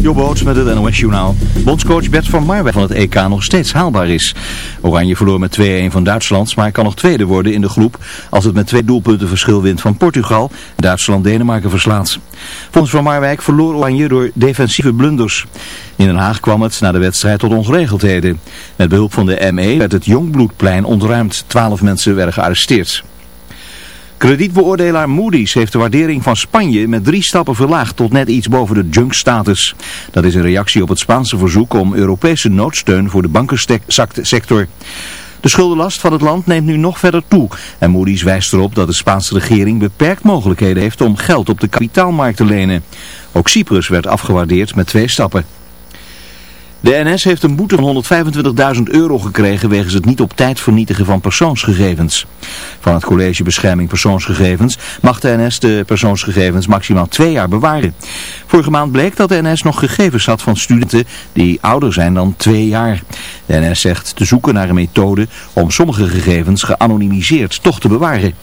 Jobboots met het NOS Journaal. Bondscoach Bert van Marwijk van het EK nog steeds haalbaar is. Oranje verloor met 2-1 van Duitsland, maar kan nog tweede worden in de groep als het met twee doelpunten verschil wint van Portugal en Duitsland Denemarken verslaat. Volgens Van Marwijk verloor Oranje door defensieve blunders. In Den Haag kwam het na de wedstrijd tot ongeregeldheden. Met behulp van de ME werd het Jongbloedplein ontruimd. Twaalf mensen werden gearresteerd. Kredietbeoordelaar Moody's heeft de waardering van Spanje met drie stappen verlaagd tot net iets boven de junk-status. Dat is een reactie op het Spaanse verzoek om Europese noodsteun voor de bankensector. De schuldenlast van het land neemt nu nog verder toe en Moody's wijst erop dat de Spaanse regering beperkt mogelijkheden heeft om geld op de kapitaalmarkt te lenen. Ook Cyprus werd afgewaardeerd met twee stappen. De NS heeft een boete van 125.000 euro gekregen wegens het niet op tijd vernietigen van persoonsgegevens. Van het College Bescherming Persoonsgegevens mag de NS de persoonsgegevens maximaal twee jaar bewaren. Vorige maand bleek dat de NS nog gegevens had van studenten die ouder zijn dan twee jaar. De NS zegt te zoeken naar een methode om sommige gegevens geanonimiseerd toch te bewaren.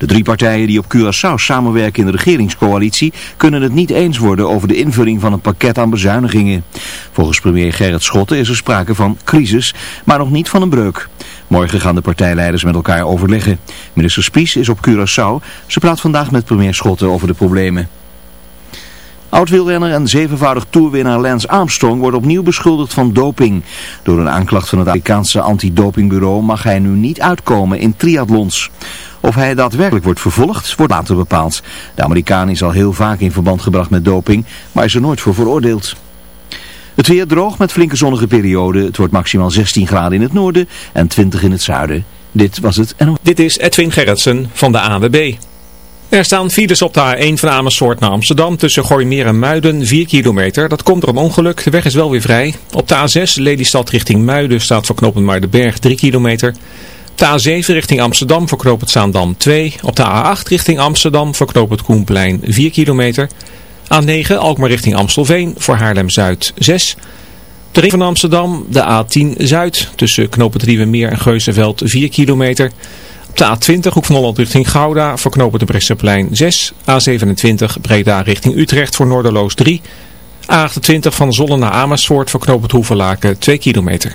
De drie partijen die op Curaçao samenwerken in de regeringscoalitie kunnen het niet eens worden over de invulling van een pakket aan bezuinigingen. Volgens premier Gerrit Schotten is er sprake van crisis, maar nog niet van een breuk. Morgen gaan de partijleiders met elkaar overleggen. Minister Spies is op Curaçao. Ze praat vandaag met premier Schotten over de problemen. Oud-wielrenner en zevenvoudig toerwinnaar Lance Armstrong wordt opnieuw beschuldigd van doping. Door een aanklacht van het Amerikaanse antidopingbureau mag hij nu niet uitkomen in triathlons. Of hij daadwerkelijk wordt vervolgd, wordt later bepaald. De Amerikaan is al heel vaak in verband gebracht met doping, maar is er nooit voor veroordeeld. Het weer droog met flinke zonnige perioden. Het wordt maximaal 16 graden in het noorden en 20 in het zuiden. Dit was het. En... Dit is Edwin Gerritsen van de AWB. Er staan files op de A1 van Amersfoort naar Amsterdam tussen Gooimeer en Muiden 4 kilometer. Dat komt door een ongeluk. De weg is wel weer vrij. Op de A6 Lelystad richting Muiden staat voor knooppunt Muidenberg 3 kilometer. De A7 richting Amsterdam voor het Zaandam 2. Op de A8 richting Amsterdam voor het Koenplein 4 kilometer. A9 Alkmaar richting Amstelveen voor Haarlem-Zuid 6. De ring van Amsterdam, de A10 Zuid tussen knooppunt Meer en Geuzenveld 4 kilometer. Op de A20 Hoek van Holland richting Gouda voor de Bresseplein 6. A27 Breda richting Utrecht voor Noorderloos 3. A28 van Zollen naar Amersfoort voor knooppunt Hoevenlaken 2 kilometer.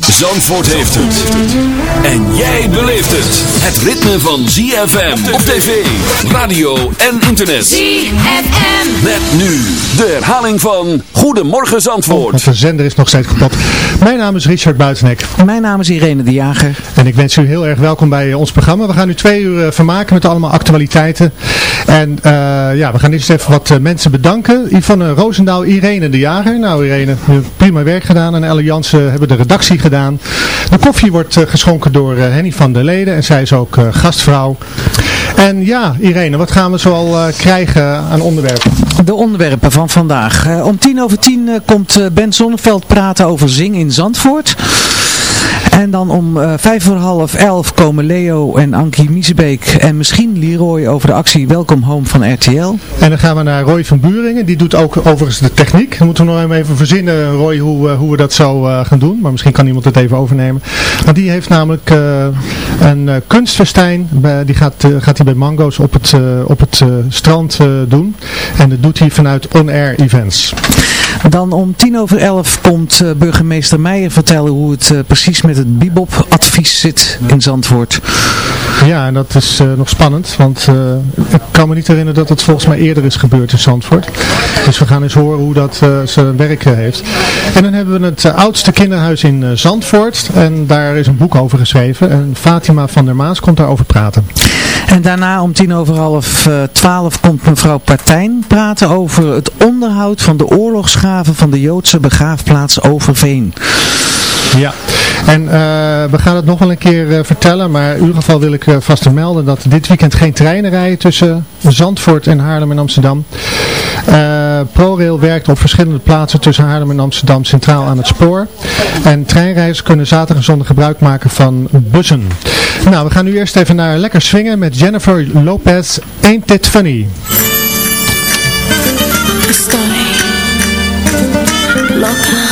Zandvoort heeft het. En jij beleeft het. Het ritme van ZFM op tv, radio en internet. ZFM. Met nu de herhaling van Goedemorgen Zandvoort. Onze zender is nog steeds kapot. Mijn naam is Richard Buitenek. Mijn naam is Irene de Jager. En ik wens u heel erg welkom bij ons programma. We gaan u twee uur uh, vermaken met allemaal actualiteiten. En uh, ja, we gaan eerst even wat mensen bedanken. Yvonne Roosendaal, Irene de Jager. Nou Irene, prima werk gedaan. En Jansen hebben de redactie gedaan. De koffie wordt geschonken door Henny van der Leden. En zij is ook eh, gastvrouw. En ja, Irene, wat gaan we zoal krijgen aan onderwerpen? De onderwerpen van vandaag. Om tien over tien komt Ben Zonneveld praten over Zing in Zandvoort. En dan om uh, vijf voor half elf komen Leo en Ankie Miesebeek en misschien Leroy over de actie Welkom Home van RTL. En dan gaan we naar Roy van Buringen. Die doet ook overigens de techniek. Dan moeten we nog even verzinnen, Roy, hoe, uh, hoe we dat zo uh, gaan doen. Maar misschien kan iemand het even overnemen. Maar die heeft namelijk een kunstfestijn. Die gaat, gaat hij bij Mango's op het, op het strand doen. En dat doet hij vanuit On Air Events. Dan om tien over elf komt burgemeester Meijer vertellen hoe het precies met het Bibop-advies zit in Zandvoort. Ja, en dat is uh, nog spannend, want ik kan me niet herinneren dat het volgens mij eerder is gebeurd in Zandvoort. Dus we gaan eens horen hoe dat zijn werk heeft. En dan hebben we het oudste kinderhuis in Zandvoort en daar is een boek over geschreven. En Fatima van der Maas komt daarover praten. En daarna om tien over half twaalf komt mevrouw Partijn praten over het onderhoud van de van de Joodse begraafplaats Overveen. Ja, en uh, we gaan het nog wel een keer uh, vertellen, maar in ieder geval wil ik uh, vast te melden dat dit weekend geen treinen rijden tussen Zandvoort en Haarlem en Amsterdam. ProRail werkt op verschillende plaatsen tussen Haarlem en Amsterdam centraal aan het spoor. En treinreizigers kunnen zaterdag en zondag gebruik maken van bussen. Nou, we gaan nu eerst even naar Lekker Swingen met Jennifer Lopez, Ain't It Funny. 老卡。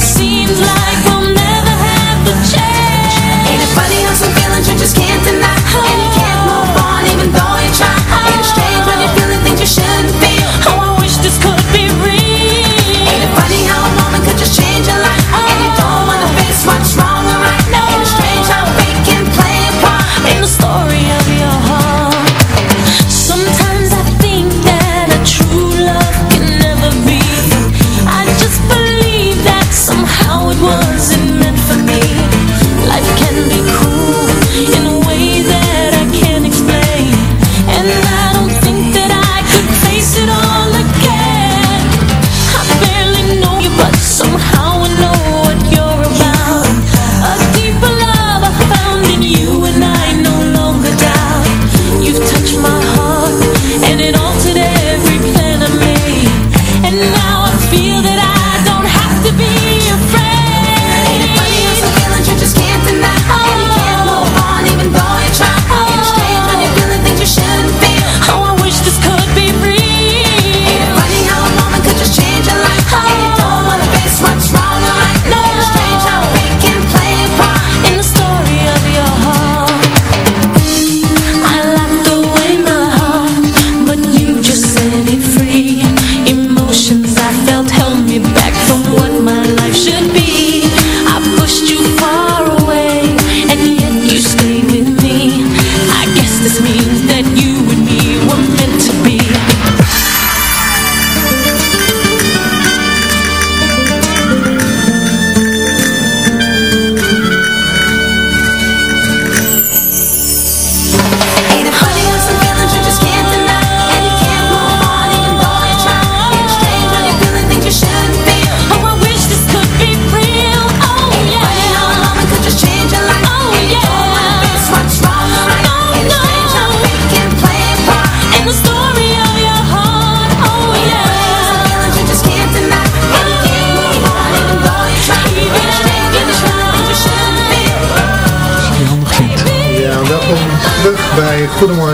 seems like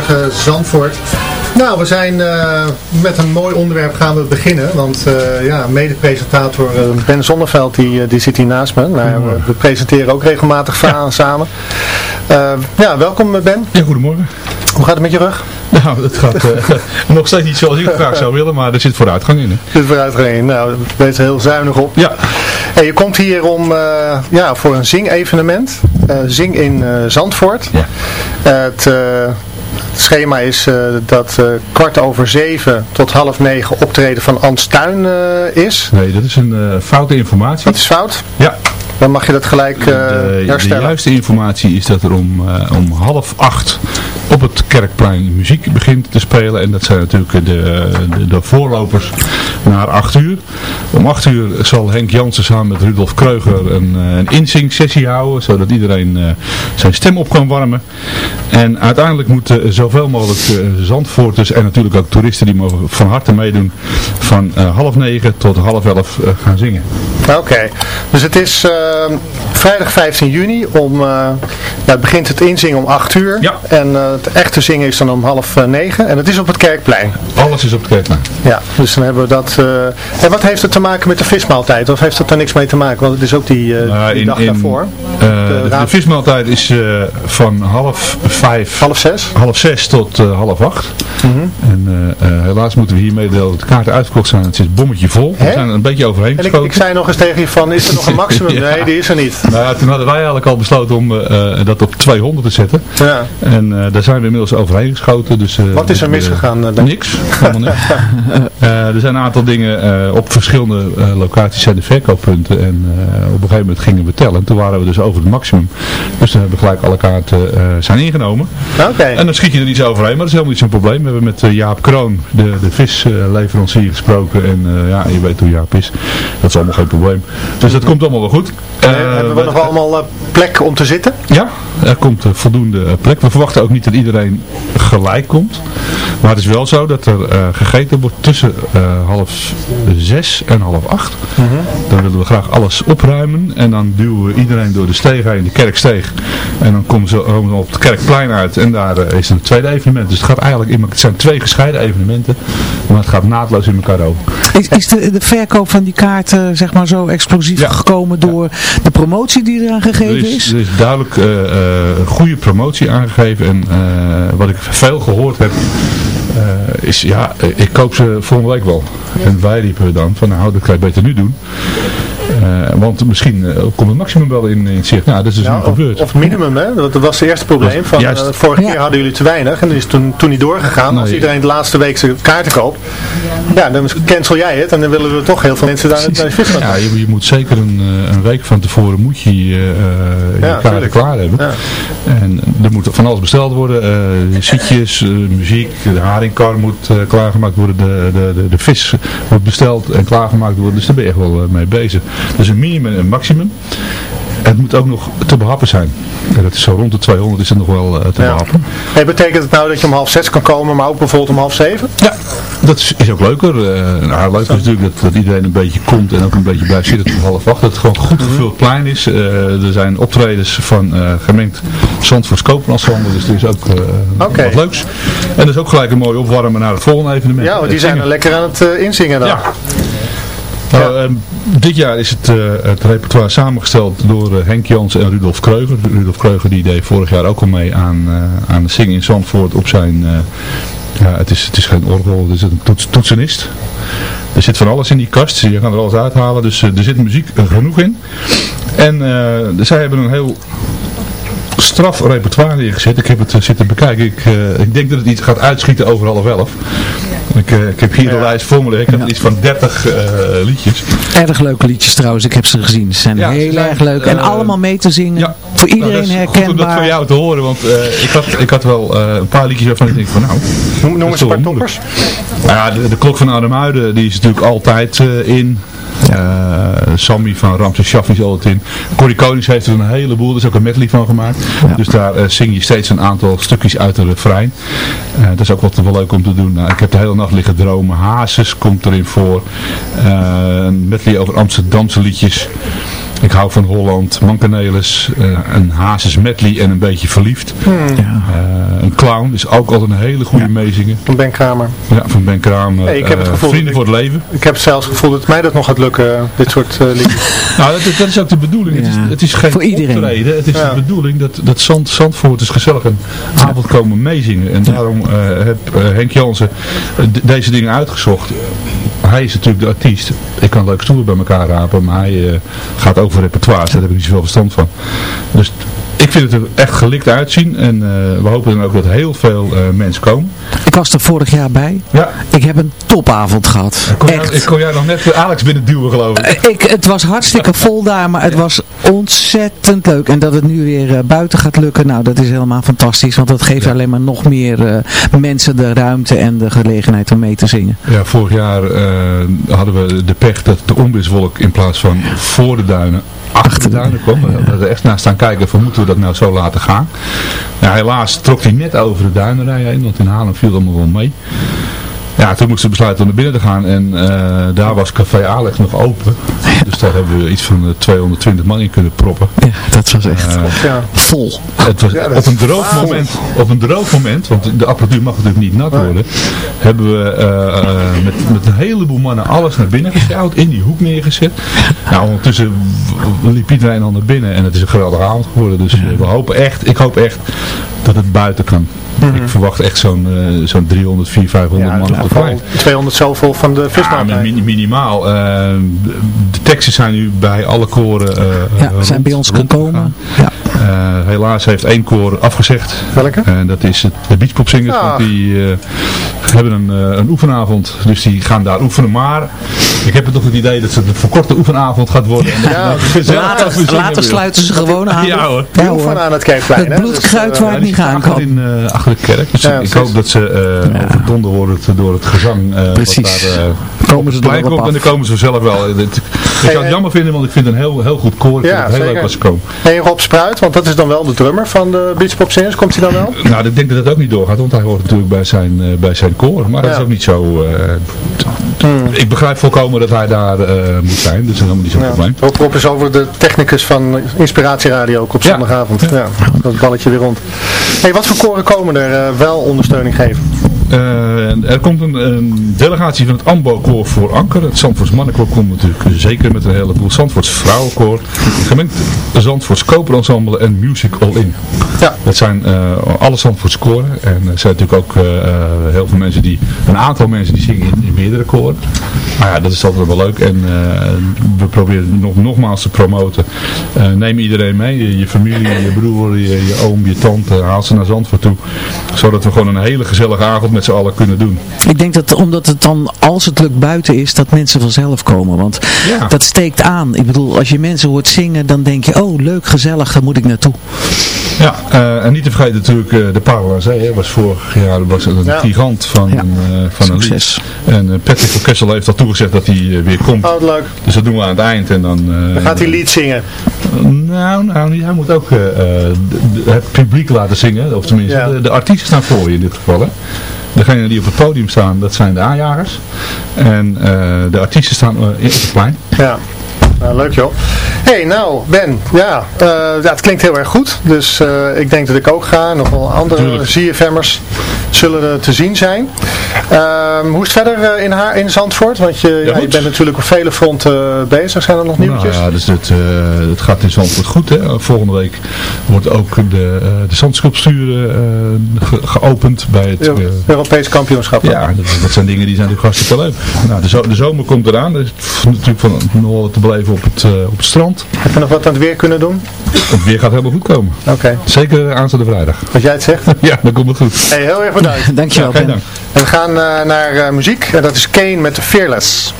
Goedemorgen Zandvoort. Nou, we zijn eh, met een mooi onderwerp gaan we beginnen. Want uh, ja, mede-presentator uh, Ben Zonneveld die, die zit hier naast me. Nou, we, we, presenteren ook regelmatig ja. samen. ja, welkom Ben. Ja, goedemorgen. Hoe gaat het met je rug? Nou, het gaat nog steeds niet zoals ik het graag zou willen, maar er zit vooruitgang in. Hè? Er zit vooruitgang in. Nou, wees er heel zuinig op. Ja. Hey, je komt hier om, ja, voor een zing-evenement. zing in Zandvoort. Ja. het het schema is uh, dat uh, kwart over zeven tot half negen optreden van Ans Tuin uh, is. Nee, dat is een foute informatie. Dat is fout? Ja. Dan mag je dat gelijk herstellen. De juiste informatie is dat er om, om half acht op het Kerkplein muziek begint te spelen. En dat zijn natuurlijk de, de, de voorlopers naar 8 uur. Om 8 uur zal Henk Jansen samen met Rudolf Kreuger een, een insing sessie houden. Zodat iedereen zijn stem op kan warmen. En uiteindelijk moeten zoveel mogelijk Zandvoorters en natuurlijk ook toeristen die mogen van harte meedoen. Van half negen tot half elf gaan zingen. Oké, dus het is uh, vrijdag 15 juni. Om, uh, nou, het begint het inzingen om 8 uur. Ja. En het echte zingen is dan om half 9. En het is op het Kerkplein. Alles is op het Kerkplein. Ja, dus dan hebben we dat. en wat heeft het te maken met de vismaaltijd? Of heeft het daar niks mee te maken? Want het is ook die, nou, die in, dag in, daarvoor. De, de, vismaaltijd is van half 5. Half 6? Half 6 tot half 8. Mm -hmm. En helaas moeten we hier meedelen dat de kaarten uitverkocht zijn. Het is bommetje vol. We zijn er een beetje overheen geschoten. Ik, ik zei nog eens tegen je van, is er nog een maximum? ja. Nee, die is er niet. Nou toen hadden wij eigenlijk al besloten om dat op 200 te zetten. Ja. En daar zijn we inmiddels overheen geschoten. Dus, uh, Wat is er misgegaan? niks. Helemaal niks. er zijn een aantal dingen op verschillende locaties zijn de verkooppunten. En op een gegeven moment gingen we tellen. Toen waren we dus over het maximum. Dus toen hebben we gelijk alle kaarten zijn ingenomen. Okay. En dan schiet je er niet overheen. Maar dat is helemaal niet zo'n probleem. We hebben met Jaap Kroon, de, de visleverancier, gesproken. En ja, je weet hoe Jaap is. Dat is allemaal geen probleem. Dus dat komt allemaal wel goed. Hebben we nog allemaal plek om te zitten? Ja, er komt voldoende plek. We verwachten ook niet dat iedereen gelijk komt. Maar het is wel zo dat er gegeten wordt tussen half zes en half acht. Uh -huh. Dan willen we graag alles opruimen. En dan duwen we iedereen door de steeg heen, de kerksteeg. En dan komen ze op het kerkplein uit. En daar is een tweede evenement. Dus het gaat eigenlijk in, het zijn twee gescheiden evenementen. Maar het gaat naadloos in elkaar over. Is, is de, de verkoop van die kaarten zeg maar zo explosief ja. gekomen door ja. de promotie die eraan gegeven er is? Er is duidelijk uh, uh, goede promotie aangegeven en uh, wat ik veel gehoord heb is ja, ik koop ze volgende week wel. En wij riepen dan van nou dat kan je beter nu doen. Uh, want misschien uh, komt het maximum wel in, in zicht. Nou, dat is dus ja, nu gebeurd. Of minimum, hè? Dat was het eerste probleem. Van, uh, vorige ja. keer hadden jullie te weinig en dat is toen, toen niet doorgegaan. Nee. Als iedereen de laatste week zijn kaarten koopt, ja, dan cancel jij het en dan willen we toch heel veel mensen daar naar de vis Ja, je, je, moet zeker een, een week van tevoren moet je je kaarten tuurlijk. klaar hebben. En er moet van alles besteld worden. Zietjes, muziek, de haringkar moet klaargemaakt worden. De, de, de, de vis moet besteld en klaargemaakt worden. Dus daar ben je echt wel mee bezig. Dus een minimum en een maximum. Het moet ook nog te behappen zijn. En dat is zo rond de 200 is het nog wel uh, te ja. behappen. Hey, betekent het nou dat je om half zes kan komen, maar ook bijvoorbeeld om half zeven? Ja, dat is, is ook leuker. Uh, nou, leuk is natuurlijk dat, dat, iedereen een beetje komt en ook een beetje blijft zitten tot half acht. Dat het gewoon goed gevuld plein is. Uh, er zijn optredens van gemengd Zandvoorts Kopenensemble, dus er is ook okay. wat leuks. En er is ook gelijk een mooi opwarmen naar het volgende evenement. Ja, want die zijn er lekker aan het inzingen dan. Ja. Nou, uh, dit jaar is het, uh, het repertoire samengesteld door uh, Henk Jans en Rudolf Kreuger. Rudolf Kreuger die deed vorig jaar ook al mee aan, aan de zingen in Zandvoort op zijn... ja, het is, het is geen orgel, het is een toets, toetsenist. Er zit van alles in die kast, je kan er alles uithalen, dus er zit muziek genoeg in. En zij hebben een heel straf repertoire neergezet. Ik heb het zitten bekijken. Ik, ik denk dat het iets gaat uitschieten over half elf. Ik, uh, ik heb hier de ja. lijst voor me. Ik heb ja. iets van 30 uh, liedjes. Erg leuke liedjes trouwens. Ik heb ze gezien. Ze zijn ja, heel ze zijn, erg leuk. En uh, allemaal mee te zingen. Voor iedereen nou, dat herkenbaar. Goed om dat van jou te horen. Want ik, had, ik had wel een paar liedjes waarvan ik denk van nou... Noem, noem eens een paar toppers. Nou ja, de, de klok van Arnhemuiden die is natuurlijk altijd in. Uh, Sammy van Ramses Shaffi is altijd in. Corrie Konings heeft er een heleboel, er is ook een medley van gemaakt. Ja. Dus daar uh, zing je steeds een aantal stukjes uit de refrein. Uh, dat is ook wat wel leuk om te doen. Nou, ik heb de hele nacht liggen dromen. Hazes komt erin voor. een medley over Amsterdamse liedjes. Ik hou van Holland, Mancanelis, uh, een Hazes medley en een beetje verliefd. Hmm. Ja. Uh, een clown is ook altijd een hele goede ja. meezingen. Van Ben Kramer. Ja, van Ben Kramer. Hey, ik heb het gevoel Vrienden ik, voor het leven. Ik heb zelfs het gevoel dat mij dat nog gaat lukken, dit soort liedjes. nou, dat, dat, is ook de bedoeling. Het, is, het is geen voor iedereen. optreden. Het is de bedoeling dat, dat Zand, Zandvoorters gezellig een avond komen meezingen. En daarom heb Henk Jansen deze dingen uitgezocht. Hij is natuurlijk de artiest. Ik kan leuke stoelen bij elkaar rapen, maar hij uh, gaat over repertoire. Daar heb ik niet zoveel verstand van. Dus ik vind het er echt gelikt uitzien. En uh, we hopen dan ook dat heel veel uh, mensen komen. Ik was er vorig jaar bij. Ja. Ik heb een topavond gehad. Kon echt. Jij, ik kon jij nog net Alex binnen duwen geloof ik. ik. Het was hartstikke vol daar, maar het was ontzettend leuk. En dat het nu weer buiten gaat lukken, nou dat is helemaal fantastisch. Want dat geeft ja. alleen maar nog meer mensen de ruimte en de gelegenheid om mee te zingen. Ja, vorig jaar hadden we de pech dat de onweerswolk in plaats van voor de duinen achter de duinen kwam. We hadden echt naar staan kijken van moeten we dat nou zo laten gaan. Helaas trok hij net over de duinenrij heen, want in Haarlem viel allemaal wel mee. Ja, toen moesten we besluiten om naar binnen te gaan en uh, daar was Café Alex nog open. Dus daar hebben we iets van uh, 220 man in kunnen proppen. Ja, dat was echt uh, ja. vol. Het was ja, op, een droog wow. moment, op een droog moment, want de apparatuur mag natuurlijk niet nat worden, hebben we uh, met, met een heleboel mannen alles naar binnen gesjouwd, in die hoek neergezet. Nou, ondertussen liep iedereen al naar binnen en het is een geweldige avond geworden. Dus we hopen echt, ik hoop echt dat het buiten kan. Mm -hmm. Ik verwacht echt zo'n uh, zo'n 300, 400, 500 ja, man op de plein. 200 zoveel van de vismaaltijd. Ja, min minimaal. Uh, de teksten zijn nu bij alle koren uh, Ja, zijn bij ons gekomen. Ja. Helaas heeft één koor afgezegd. Welke? En dat is het, de Beachpopzingers. Ah. Want die hebben een, een oefenavond. Dus die gaan daar oefenen. Maar ik heb toch het idee dat het een verkorte oefenavond gaat worden. En ja, later later sluiten ze gewoon aan. Ja hoor. Ja, hoor. aan het Kerkplein. Het bloedkruid waar het niet gaan kan. In, achter de kerk. Dus ja, ik hoop dat ze uh, overdonder worden door het gezang. Uh, Precies. Wat daar, uh, komen ze er komt, En dan komen ze zelf wel. Ik zou het jammer vinden, want ik vind het een heel, heel goed koor. Ik ja, vind het heel leuk als ze komen. Rob Spruit, want dat is dan wel de drummer van de Beachpop Singers. Komt hij dan wel? Nou, ik denk dat het ook niet doorgaat, want hij hoort natuurlijk bij zijn, uh, bij zijn koor. Maar ja. dat is ook niet zo... Hmm. Ik begrijp volkomen dat hij daar moet zijn, dus dat is helemaal niet zo'n ja. probleem. Rob, Rob is over de technicus van Inspiratieradio ook op zondagavond. Ja. dat balletje weer rond. Hey, wat voor koren komen er wel ondersteuning geven? Uh, er komt een, een, delegatie van het AMBO-koor voor Anker. Het Zandvoorts mannenkoor komt natuurlijk zeker met een heleboel. Zandvoorts vrouwenkoor. Gemengd Zandvoorts koperensemble en Music All In. Ja. Dat zijn uh, alle Zandvoorts koren. En er zijn natuurlijk ook uh, heel veel mensen die, een aantal mensen die zingen in, in meerdere koren. Maar ja, dat is altijd wel leuk. En we proberen nog, nogmaals te promoten. neem iedereen mee. Je, je familie, je broer, je, je oom, je tante. Haal ze naar Zandvoort toe. Zodat we gewoon een hele gezellige avond met z'n allen kunnen doen. Ik denk dat omdat het dan, als het lukt buiten is, dat mensen vanzelf komen. Want ja. dat steekt aan. Ik bedoel, als je mensen hoort zingen, dan denk je, oh leuk, gezellig, daar moet ik naartoe. Ja, uh, en niet te vergeten natuurlijk uh, de Parel aan Zee. was vorig jaar was een ja. gigant van, ja. uh, van een Succes. lied. En uh, Patrick van Kessel heeft al toegezegd dat hij weer komt. Oh, leuk. Dus dat doen we aan het eind. En dan, dan gaat hij lied zingen. nou, nou, hij moet ook het publiek laten zingen. Of tenminste, ja. de, de artiesten staan voor je in dit geval. Hè. Degenen die op het podium staan, dat zijn de aanjagers. En uh, de artiesten staan op het plein. Ja. Nou, leuk joh. hey, nou Ben, ja, uh, ja, het klinkt heel erg goed. Dus uh, ik denk dat ik ook ga. Nog wel andere ZFM'ers zullen er te zien zijn. Um, hoe is het verder in, haar, in Zandvoort? Want je, ja, ja, je bent natuurlijk op vele fronten bezig. Zijn er nog nieuwtjes? Nou, ja, dus het, uh, het gaat in Zandvoort goed. Hè? Volgende week wordt ook de, de zandsculptuur ge geopend bij het... Europees kampioenschap. Ja, dat, dat, zijn dingen die zijn natuurlijk hartstikke leuk. Nou, de, zo de zomer komt eraan. Er is natuurlijk van nog te beleven op het, uh, op het strand. Heb je nog wat aan het weer kunnen doen? Het weer gaat helemaal goed komen. Oké. Okay. Zeker aanstaande vrijdag. Als jij het zegt? ja, dan komt het goed. Hey, heel erg bedankt. Dankjewel. Ja, dank. En we gaan uh, naar uh, muziek. En dat is Kane met Fearless.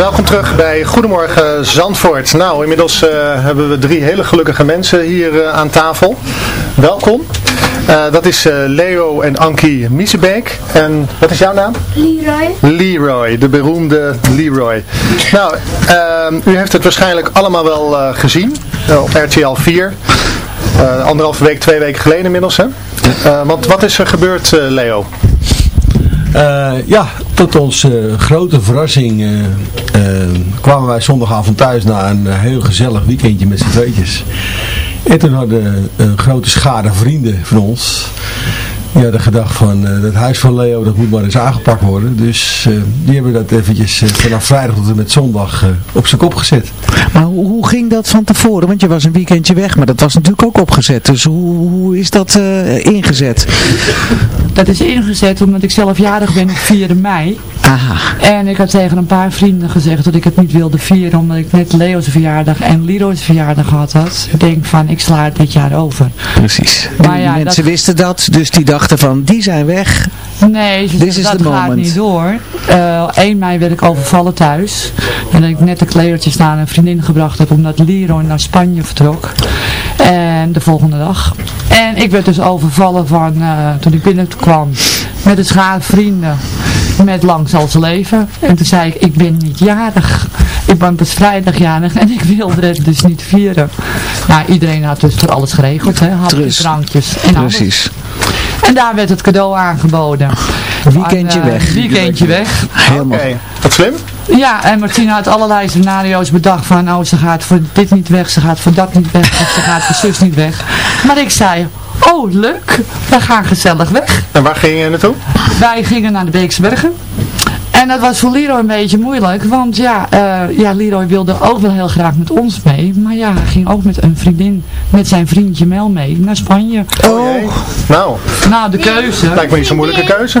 Welkom terug bij Goedemorgen Zandvoort. Nou, inmiddels eh, hebben we drie hele gelukkige mensen hier eh, aan tafel. Welkom. Eh, dat is Leo en Ankie Miesebeek. En wat is jouw naam? Leroy. Leroy, de beroemde Leroy. Nou, ehm, u heeft het waarschijnlijk allemaal wel gezien op RTL 4. anderhalve week, twee weken geleden inmiddels, hè? want wat is er gebeurd, Leo? Uh, ja, tot onze grote verrassing uh, uh, kwamen wij zondagavond thuis na een heel gezellig weekendje met z'n tweetjes. En toen hadden een grote schade vrienden van ons die hadden gedacht van uh, het huis van Leo dat moet maar eens aangepakt worden. Dus uh, die hebben dat eventjes uh, vanaf vrijdag tot en met zondag op zijn kop gezet. Maar hoe, hoe, ging dat van tevoren? Want je was een weekendje weg, maar dat was natuurlijk ook opgezet. Dus hoe, hoe is dat ingezet? Dat is ingezet omdat ik zelf jarig ben op 4 mei. Aha. En ik had tegen een paar vrienden gezegd dat ik het niet wilde vieren omdat ik net Leo's verjaardag en Leroy's verjaardag gehad had. Ik denk van ik sla het dit jaar over. Precies. Maar ja, mensen dat... wisten dat, dus die dachten van die zijn weg. Nee, ze This dat gaat niet door. Uh, eh, 1 mei werd ik overvallen thuis. En dat ik net de kleertjes naar een vriendin gebracht heb omdat Leroy naar Spanje vertrok. En de volgende dag. En ik werd dus overvallen van uh, toen ik binnenkwam met een schaar vrienden met lang zal ze leven. En toen zei ik, ik ben niet jarig. Ik ben pas vrijdag jarig en ik wilde het dus niet vieren. Nou, iedereen had dus voor alles geregeld, hè. Hapjes, drankjes en Precies. En daar werd het cadeau aangeboden. Weekendje weg. Weekendje weg. Helemaal. Okay. Wat slim. Ja, en Martina had allerlei scenario's bedacht van, oh ze gaat voor dit niet weg, ze gaat voor dat niet weg, of ze gaat voor zus niet weg. Maar ik zei, oh leuk, we gaan gezellig weg. En waar ging je naartoe? Wij gingen naar de Beekse Bergen. En dat was voor Leroy een beetje moeilijk, want ja, uh, ja, Leroy wilde ook wel heel graag met ons mee. Maar ja, hij ging ook met een vriendin, met zijn vriendje Mel mee naar Spanje. Oh, nou. Nou, de keuze. Lijkt me niet zo'n moeilijke keuze.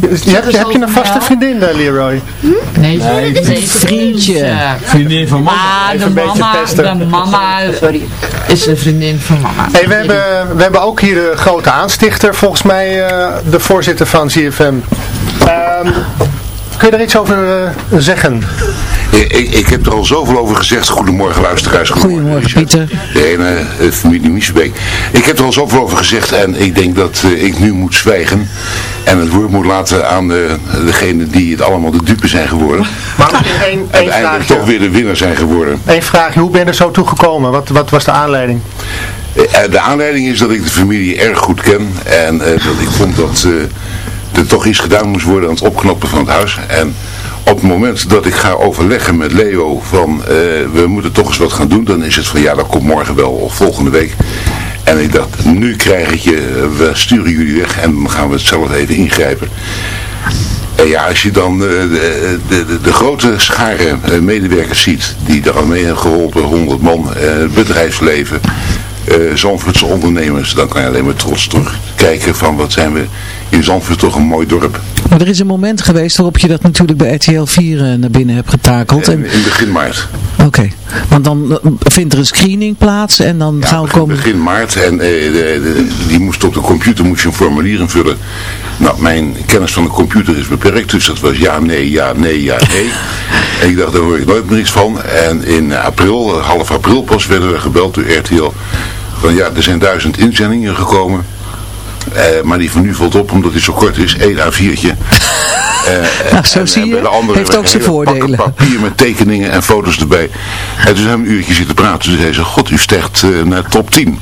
Je, heb, je, heb je een vaste vriendin daar, Leroy? Hm? Nee, nee, een vriendje. Vriendin van mama. Ah, de mama, de mama sorry, is een vriendin van mama. Hey, we, hebben, we hebben ook hier de grote aanstichter, volgens mij uh, de voorzitter van ZFM. Um, ehm, kun je er iets over uh, zeggen? Ik, ik, heb er al zoveel over gezegd. Goedemorgen luisteraars. Goedemorgen, Goedemorgen Pieter. De ene uh, familie Miesbeek. Ik heb er al zoveel over gezegd en ik denk dat uh, ik nu moet zwijgen. En het woord moet laten aan de, degene die het allemaal de dupe zijn geworden. Maar één, één vraagje. toch weer de winnaar zijn geworden. Eén vraagje. Hoe ben je er zo toe gekomen? Wat, wat was de aanleiding? De aanleiding is dat ik de familie erg goed ken. En dat ik vond dat er toch iets gedaan moest worden aan het opknoppen van het huis. En op het moment dat ik ga overleggen met Leo van uh, we moeten toch eens wat gaan doen, dan is het van ja, dat komt morgen wel of volgende week. En ik dacht, nu krijg ik je, we sturen jullie weg en dan gaan we het zelf even ingrijpen. En ja, als je dan uh, de, de, de, de, grote schare medewerkers ziet, die daar al mee hebben geholpen, 100 man, het bedrijfsleven, uh, Zandvoortse ondernemers, dan kan je alleen maar trots terugkijken van wat zijn we in Zandvoort toch een mooi dorp. Maar er is een moment geweest waarop je dat natuurlijk bij RTL 4 uh, naar binnen hebt getakeld. In, in begin maart. Oké, want dan uh, vindt er een screening plaats en dan ja, gaan we komen... begin maart en de, de, die moest op de computer moest je een formulier invullen. Nou, mijn kennis van de computer is beperkt, dus dat was ja, nee, ja, nee, ja, nee. en ik dacht, daar hoor ik nooit meer iets van. En in april, half april pas, werden we gebeld door RTL van ja, er zijn duizend inzendingen gekomen. Uh, maar die van nu valt op omdat hij zo kort is, één A4'tje. Uh, nou, zo en, zie je, andere heeft ook zijn voordelen. papier met tekeningen en foto's erbij. En toen hebben we een uurtje zitten praten. Toen zei ze, god, u stijgt uh, naar top 10.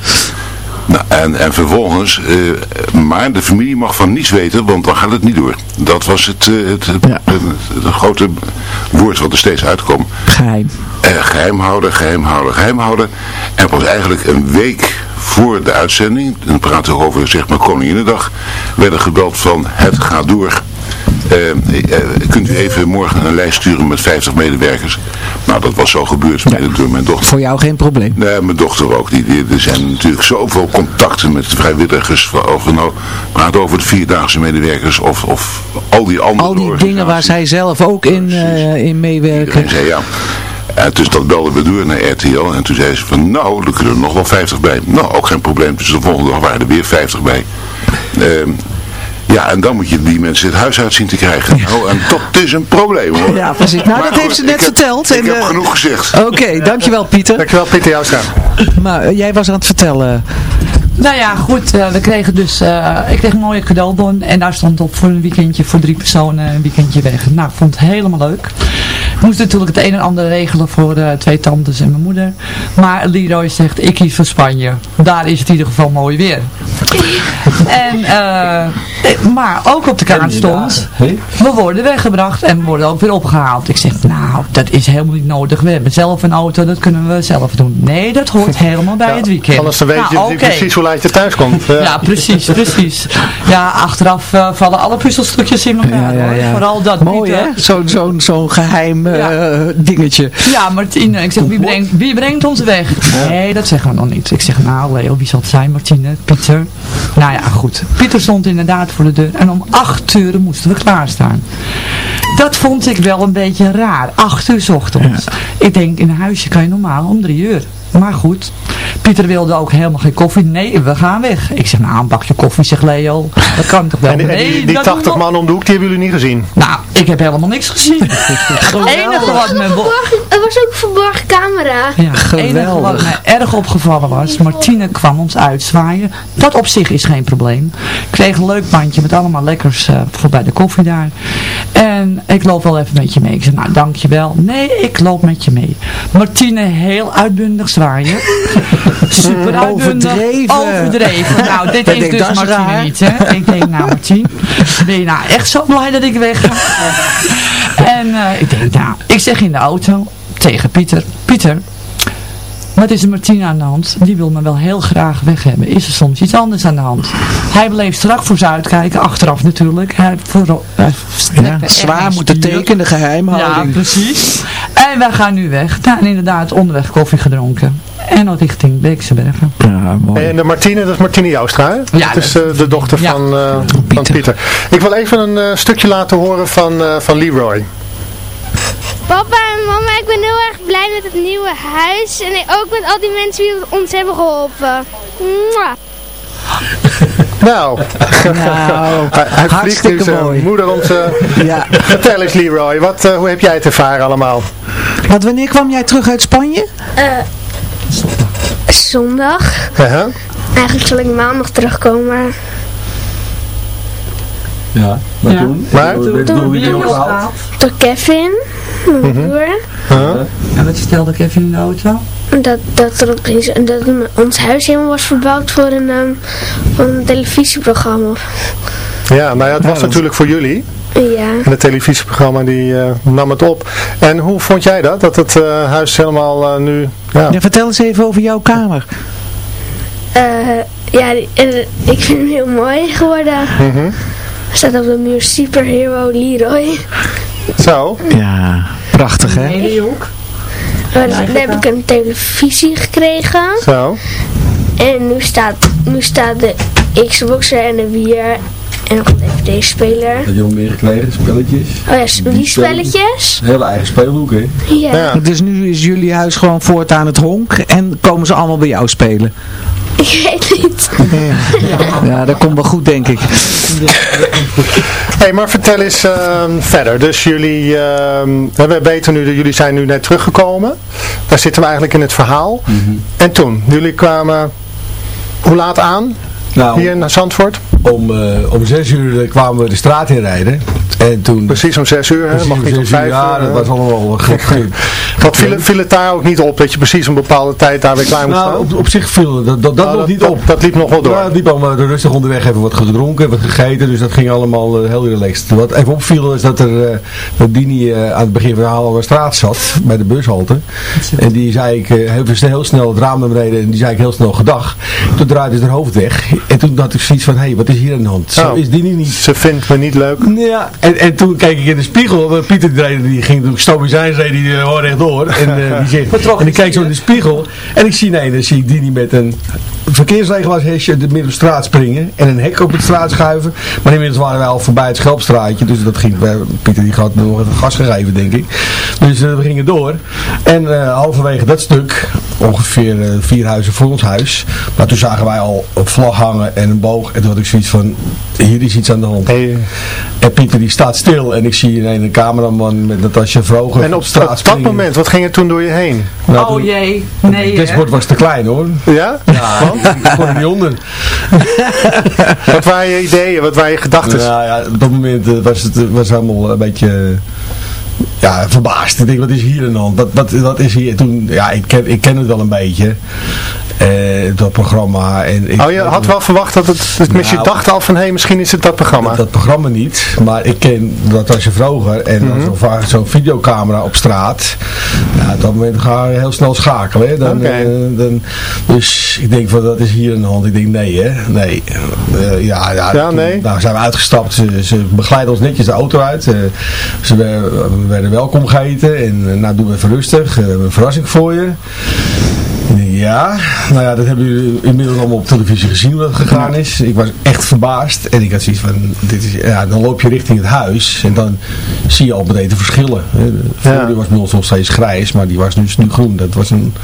Nou, en, en vervolgens, uh, maar de familie mag van niets weten, want dan gaat het niet door. Dat was het, uh, het, het, ja. het, het, grote woord wat er steeds uitkwam. Geheim. Uh, geheim houden, geheim houden, geheim houden. En pas eigenlijk een week voor de uitzending, dan praten we over zeg maar Koninginnedag, werden gebeld van het gaat door. Uh, uh, kunt u even morgen een lijst sturen met 50 medewerkers? Nou, dat was zo gebeurd ja. door mijn dochter. Voor jou geen probleem? Nee, mijn dochter ook. Die, die, er zijn natuurlijk zoveel contacten met vrijwilligers. Of we nou praten over de vierdaagse medewerkers of, of al die andere Al die dingen waar zij zelf ook in, uh, in meewerken. Zei, ja. Dus dat belden we door naar RTL. En toen zei ze van, nou, er kunnen er nog wel 50 bij. Nou, ook geen probleem. Dus de volgende dag waren er weer 50 bij. Uh, Ja, en dan moet je die mensen het huis uit zien te krijgen. Nou, en dat is een probleem hoor. Ja, precies. Nou, Maar dat goed, heeft ze net ik heb- verteld. Ik en, heb eh, genoeg gezegd. Oké, dankjewel Pieter. Dankjewel Pieter Joustra. Maar eh, jij was aan het vertellen. Nou ja, goed. eh, we kregen dus, eh, ik kreeg een mooie cadeaubon. En daar stond op voor een weekendje voor drie personen, een weekendje weg. Nou, ik vond het helemaal leuk. Ik moest natuurlijk het een en ander regelen voor eh, twee tantes en mijn moeder. Maar Leroy zegt, ik kies voor Spanje. Daar is het in ieder geval mooi weer. En, eh, maar ook op de kaart stond, we worden weggebracht en we worden ook weer opgehaald. Ik zeg, nou, dat is helemaal niet nodig. We hebben zelf een auto, dat kunnen we zelf doen. Nee, dat hoort helemaal bij het weekend. Anders dan weet je Nou, niet oké. precies hoe laat je thuis komt. Ja. Ja, precies, precies. Ja, achteraf eh, vallen alle puzzelstukjes in elkaar. Ja. Vooral dat Mooi Pieter- hè? Zo'n zo'n zo'n geheim eh, dingetje. Ja, Martine, ik zeg, wie brengt, wie brengt ons weg? Nee, dat zeggen we nog niet. Ik zeg, nou Leo, wie zal het zijn? Martine, Pieter. Nou ja, goed. Pieter stond inderdaad voor de deur en om acht uur moesten we klaarstaan. Dat vond ik wel een beetje raar. Acht uur 's ochtends. Ik denk, in een huisje kan je normaal om drie uur. Maar goed, Pieter wilde ook helemaal geen koffie. Nee, we gaan weg. Ik zeg, nou, een bakje koffie, zegt Leo. Dat kan toch wel? En die, en die, nee, die dat 80 doen we- man om de hoek, die hebben jullie niet gezien? Nou, ik heb helemaal niks gezien. Het enige wat me... Er was ook een verborgen camera. Ja, het enige wat mij erg opgevallen was, Martine kwam ons uitzwaaien. Dat op zich is geen probleem. Ik kreeg een leuk bandje met allemaal lekkers eh, voor bij de koffie daar. En ik loop wel even met je mee. Ik zeg, nou dankjewel. Nee, ik loop met je mee. Martine heel uitbundig zwaaien. Super. Overdreven. Overdreven. Nou, dit Ik is dus Martine raar. niet, hè. Ik denk, nou Martine, ben je nou echt zo blij dat ik weg ga? En eh, ik denk, nou, ik zeg in de auto tegen Pieter, Pieter, wat is er Martina aan de hand? Die wil me wel heel graag weg hebben. Is er soms iets anders aan de hand? Hij bleef strak voor zijn uitkijken, achteraf natuurlijk. Hij, voor, strekte Ja, zwaar moeten tekenen, Ja, geheimhouding. precies. En wij gaan nu weg. Nou, en inderdaad, onderweg koffie gedronken. En al richting Beekse Bergen. Ja, mooi. En de Martine, dat is Martine Joustra, hè? Ja, dat is eh, de dochter Ja. van, eh, van Pieter. Ik wil even een eh, stukje laten horen van, eh, van Leroy. Papa en mama, ik ben heel erg blij met het nieuwe huis. En ook met al die mensen die ons hebben geholpen. Mwah. Nou, Nou, hij, hij vliegt nu zijn mooi. moeder om te... Ja. Vertel eens Leroy, wat, eh, hoe heb jij het ervaren allemaal? Want wanneer kwam jij terug uit Spanje? Eh, zondag. Uh-huh. Eigenlijk zal ik maandag terugkomen. Ja, maar Ja. toen? Maar? Je opgehaald? Door Kevin, mijn broer. Huh? En wat stelde ik even in de auto? Dat, dat, er opeens, dat ons huis helemaal was verbouwd voor een, ehm, voor een televisieprogramma. Ja, nou ja, het was natuurlijk voor jullie. Ja. En het televisieprogramma die eh, nam het op. En hoe vond jij dat? Dat het eh, huis helemaal eh, nu... Ja. Ja, vertel eens even over jouw kamer. Eh, ja, ik vind hem heel mooi geworden. Er staat op de muur Superhero Leroy. Zo. Ja, prachtig hè? Driehoek. Dan heb ik een televisie gekregen. Zo. En nu staat, nu staat de Xbox er en de Wii er. En nog een DVD-speler. Dat je meer gekregen, spelletjes. Oh ja, die spelletjes. Een hele eigen speelhoek, hè? Ja. Dus nu is jullie huis gewoon voortaan het honk en komen ze allemaal bij jou spelen. Ik weet niet. Ja, dat komt wel goed denk ik. hey, maar vertel eens ehm, verder. Dus jullie, ehm, we weten nu dat jullie zijn nu net teruggekomen. Daar zitten we eigenlijk in het verhaal. En toen, jullie kwamen hoe laat aan? Nou, Hier naar Zandvoort? Om, eh, om zes uur eh, kwamen we de straat in rijden. En toen... Precies om zes uur, hè? Mag niet om zes uur, vijf ja, dat was allemaal gek. Wat viel, viel het daar ook niet op dat je precies een bepaalde tijd daar weer klaar moest Nou, op, op zich viel dat, dat, dat Oh, nog niet op. Dat, liep nog wel door. Ja, het liep allemaal rustig onderweg, even wat gedronken, wat gegeten, dus dat ging allemaal eh, heel relaxed. Wat even opviel is dat er, eh, dat Dini aan het begin van verhaal op een straat zat, bij de bushalte. En die zei ik heel, heel snel het raam naar beneden en die zei ik heel snel gedag. Toen draaide ze haar hoofd weg en toen had ik zoiets van, hé, hey, wat is hier aan de hand? Zo Oh. is Dini niet. Ze vindt me niet leuk. Ja, en, en toen keek ik in de spiegel, Pieter die, die ging natuurlijk stoïcijns reed die uh, rechtdoor. En, eh, die zegt, en ik kijk zo in de spiegel en ik zie, nee, dan zie ik Dini met een verkeersregelaarsje de midden op straat springen en een hek op de straat schuiven. Maar inmiddels waren wij al voorbij het Schelpstraatje, dus dat ging, wij- Pieter die had nog even gas gegeven, denk ik. Dus eh, we gingen door. En eh, halverwege dat stuk, ongeveer eh, vier huizen voor ons huis, maar toen zagen wij al een vlag hangen en een boog. En toen had ik zoiets van, hier is iets aan de hand. En Pieter die staat stil en ik zie ineens een cameraman met Natasja Vroger En op, straat op dat springen. moment, wat ging er toen door je heen? Nou, oh toen- jee, nee Het dashboard was te klein hoor. Ja? Ja, ik kon er niet onder. Wat waren je ideeën, wat waren je gedachten? Nou ja, op dat moment eh, was het was helemaal een beetje eh, ja, verbaasd. Ik denk, wat is hier hand? Wat, wat, wat is hier? Toen, ja, ik ken, ik ken het wel een beetje. eh, dat programma. En ik, Oh, je had wel verwacht dat het, dus je Nou, dacht al van, hé, hey, misschien is het dat programma. Dat, dat programma niet, maar ik ken Natasja Vroger en Mhm. dan zo'n va- zo'n videocamera op straat. Op dat moment ga je heel snel schakelen. Hè. Dan, eh, dan, dus ik denk van dat is hier de hand. Ik denk nee hè, nee. Eh, ja, ja, Ja, toen- nee? Nou zijn we uitgestapt, ze, ze begeleiden ons netjes de auto uit. Ze we werden welkom geheten en eh, nou doen we even rustig, Eh, we hebben een verrassing voor je. Ja, nou ja, dat hebben jullie inmiddels allemaal op televisie gezien dat gegaan is. Ik was echt verbaasd en ik had zoiets van, dit is, ja, dan loop je richting het huis en dan zie je al meteen de verschillen. De voordeur was bij ons nog steeds grijs, maar die was nu, nu groen. Dat was een,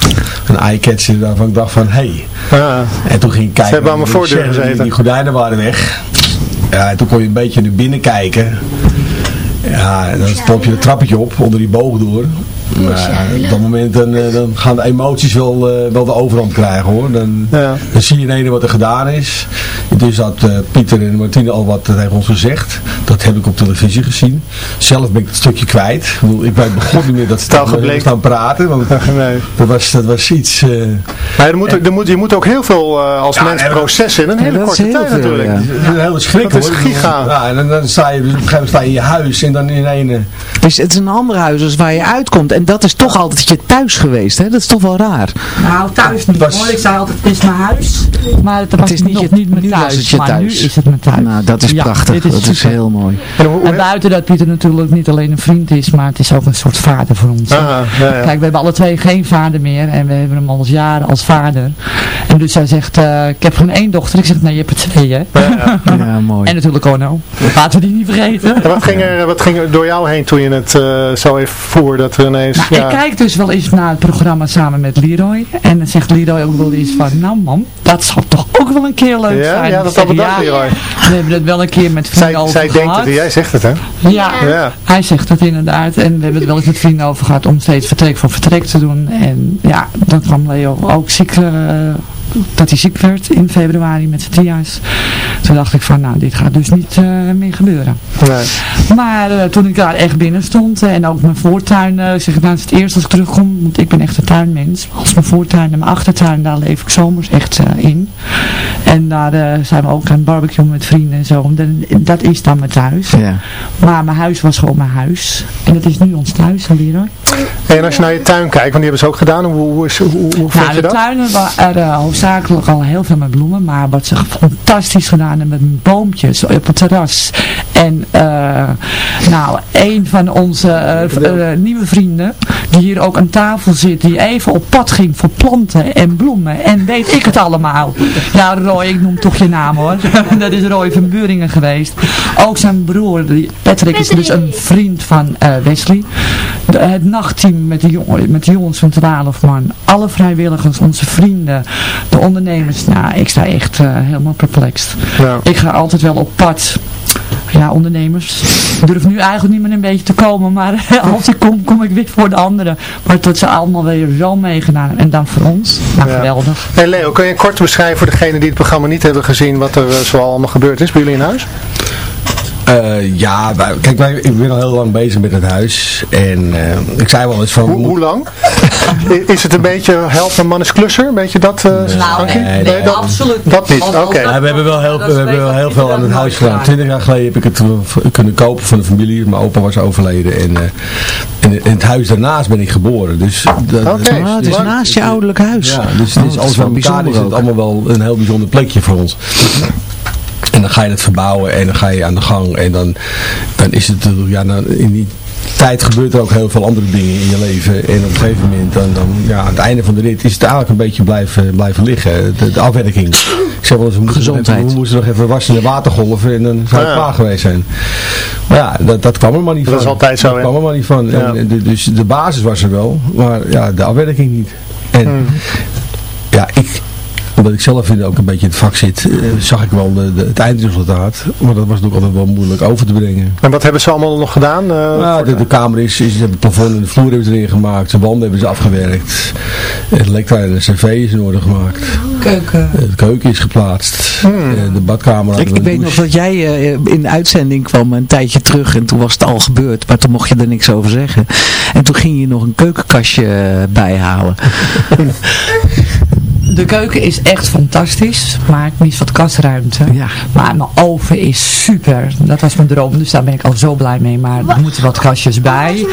een eye-catcher waarvan ik dacht van, hé. Ja. En toen ging ik kijken, hebben aan mijn voordeur gezeten. die gordijnen waren weg. Ja, en toen kon je een beetje naar binnen kijken. Ja, dan stop je het trappetje op, onder die boog door. Maar ja, op dat moment dan, eh, dan gaan de emoties wel, eh, wel de overhand krijgen hoor. Dan, dan zie je ineens wat er gedaan is. Dus had eh, Pieter en Martine al wat tegen ons gezegd. Dat heb ik op televisie gezien. Zelf ben ik het stukje kwijt. Ik, bedoel, ik weet begon niet meer dat ze tegen staan praten. Want dat, was, dat was iets... eh, Maar er moet, er moet, je moet ook heel veel eh, als Ja, mens nee, processen in een hele korte tijd veel, natuurlijk. ja. Dat is een hele schrik Dat is giga. Ja, en dan, dan sta je, dus op een gegeven moment sta je in je huis en dan in een... Dus het is een ander huis als waar je uitkomt. En dat is toch altijd je thuis geweest, hè? Dat is toch wel raar. Nou, thuis niet hoor. Ik zei altijd, het is mijn huis. Maar het, was is niet, niet- niet mijn nu was thuis. het je maar thuis. nu is het mijn thuis. Nou, dat is Ja, prachtig. dat is heel mooi. En buiten dat Pieter natuurlijk niet alleen een vriend is, maar het is ook een soort vader voor ons. Ah, ja, ja. Kijk, we hebben alle twee geen vader meer en we hebben hem al jaren als vader. En dus hij zegt, eh, ik heb gewoon één dochter. Ik zeg, nee, je hebt er twee, hè? Ja, mooi. En natuurlijk Ono. Laten we die niet vergeten. En wat ging, er, wat ging er door jou heen toen je het eh, zo even voer dat er ineens... Nou, ja, Ik kijk dus wel eens naar het programma samen met Leroy. En dan zegt Leroy ook wel eens van, nou man, dat zou toch ook wel een keer leuk Ja, zijn. ja, dat al bedacht, Leroy. We hebben het wel een keer met vrienden zij over zij denkt het, jij zegt het hè? Ja, Ja. hij zegt het inderdaad. En we hebben het wel eens met vrienden over gehad om steeds vertrek voor vertrek te doen. En ja, dan kwam Leo ook ziek, eh, dat hij ziek werd in februari met zijn trias. Toen dacht ik van, nou, dit gaat dus niet eh, meer gebeuren. Maar eh, toen ik daar echt binnen stond eh, en ook mijn voortuin, eh, ik zeg nou, het eerst als ik terugkom, want ik ben echt een tuinmens. Als mijn voortuin en mijn achtertuin, daar leef ik zomers echt in. En daar zijn we ook aan het barbecue met vrienden en zo. Dat is dan mijn thuis. Ja. Maar mijn huis was gewoon mijn huis. En dat is nu ons thuis, hè, Leroy. En als je naar je tuin kijkt, want die hebben ze ook gedaan, hoe, hoe, hoe, hoe vind Nou, je de dat? tuinen waren hoofdzakelijk al heel veel met bloemen, maar wat ze fantastisch gedaan hebben met boompjes op het terras. En eh, nou, een van onze eh, eh, nieuwe vrienden, die hier ook aan tafel zit, die even op pad ging voor planten en bloemen en weet ik het allemaal. Ja, Roy, ik noem toch je naam hoor. Dat is Roy van Buringen geweest. Ook zijn broer, die Patrick, is dus een vriend van eh, Wesley. De- het nachtteam met de, jongen, met de jongens van 12 man. Alle vrijwilligers, onze vrienden, de ondernemers. Nou, ik sta echt eh, helemaal perplex. Ja. Ik ga altijd wel op pad. Ja, ondernemers. Ik durf nu eigenlijk niet meer een beetje te komen, maar als ik kom, kom ik weer voor de anderen. Maar dat ze allemaal weer zo meegedaan. En dan voor ons. Nou, Ja. geweldig. Hey Leo, kun je kort beschrijven voor degenen die het programma niet hebben gezien wat er uh, zo allemaal gebeurd is bij jullie in huis? Uh, ja, wij, kijk, wij, ik ben al heel lang bezig met het huis. En uh, ik zei wel eens van... Hoe, hoe lang? is het een beetje help een man is klusser? Een beetje dat, uh, nou, nee, nee, nee, dat, absoluut Dat niet, oké. Okay. Ja, we hebben wel heel, we hebben wel heel veel aan het huis gedaan. Twintig jaar geleden heb ik het kunnen kopen van de familie. Mijn opa was overleden. En, en in het huis daarnaast ben ik geboren. Dus dat, okay. dus, ah, het is dus, naast je ouderlijk huis. Ja, dus het is oh, alles bij elkaar is het allemaal wel een heel bijzonder plekje voor ons. En dan ga je het verbouwen en dan ga je aan de gang. En dan, dan is het ja, dan in die tijd gebeurt er ook heel veel andere dingen in je leven. En op een gegeven moment, dan, dan, ja, aan het einde van de rit is het eigenlijk een beetje blijven, blijven liggen. De, de afwerking. Ik zeg wel eens, we moesten, nog even, we moesten nog even wassen in de watergolven en dan zou het klaar geweest zijn. Maar ja, dat, dat kwam er maar niet dat van. Dat is altijd zo, Dat kwam er maar niet van. Ja. En de, dus de basis was er wel, maar ja, de afwerking niet. En hmm. ja, ik omdat ik zelf in ook een beetje in het vak zit, eh, zag ik wel de, de, het eindresultaat. Maar dat was natuurlijk altijd wel moeilijk over te brengen. En wat hebben ze allemaal nog gedaan? Uh, nou, de, de, kamer is, is het plafond en de vloer hebben ze erin gemaakt. De wanden hebben ze afgewerkt. Het elektra en de cv is in orde gemaakt. Keuken. De keuken is geplaatst. Hmm. De badkamer. Ik, ik weet nog dat jij uh, in de uitzending kwam een tijdje terug en toen was het al gebeurd. Maar toen mocht je er niks over zeggen. En toen ging je nog een keukenkastje bijhalen. de keuken is echt fantastisch, maar ik mis wat kastruimte. Ja. Maar mijn oven is super. Dat was mijn droom, dus daar ben ik al zo blij mee. Maar er moeten wat kastjes bij.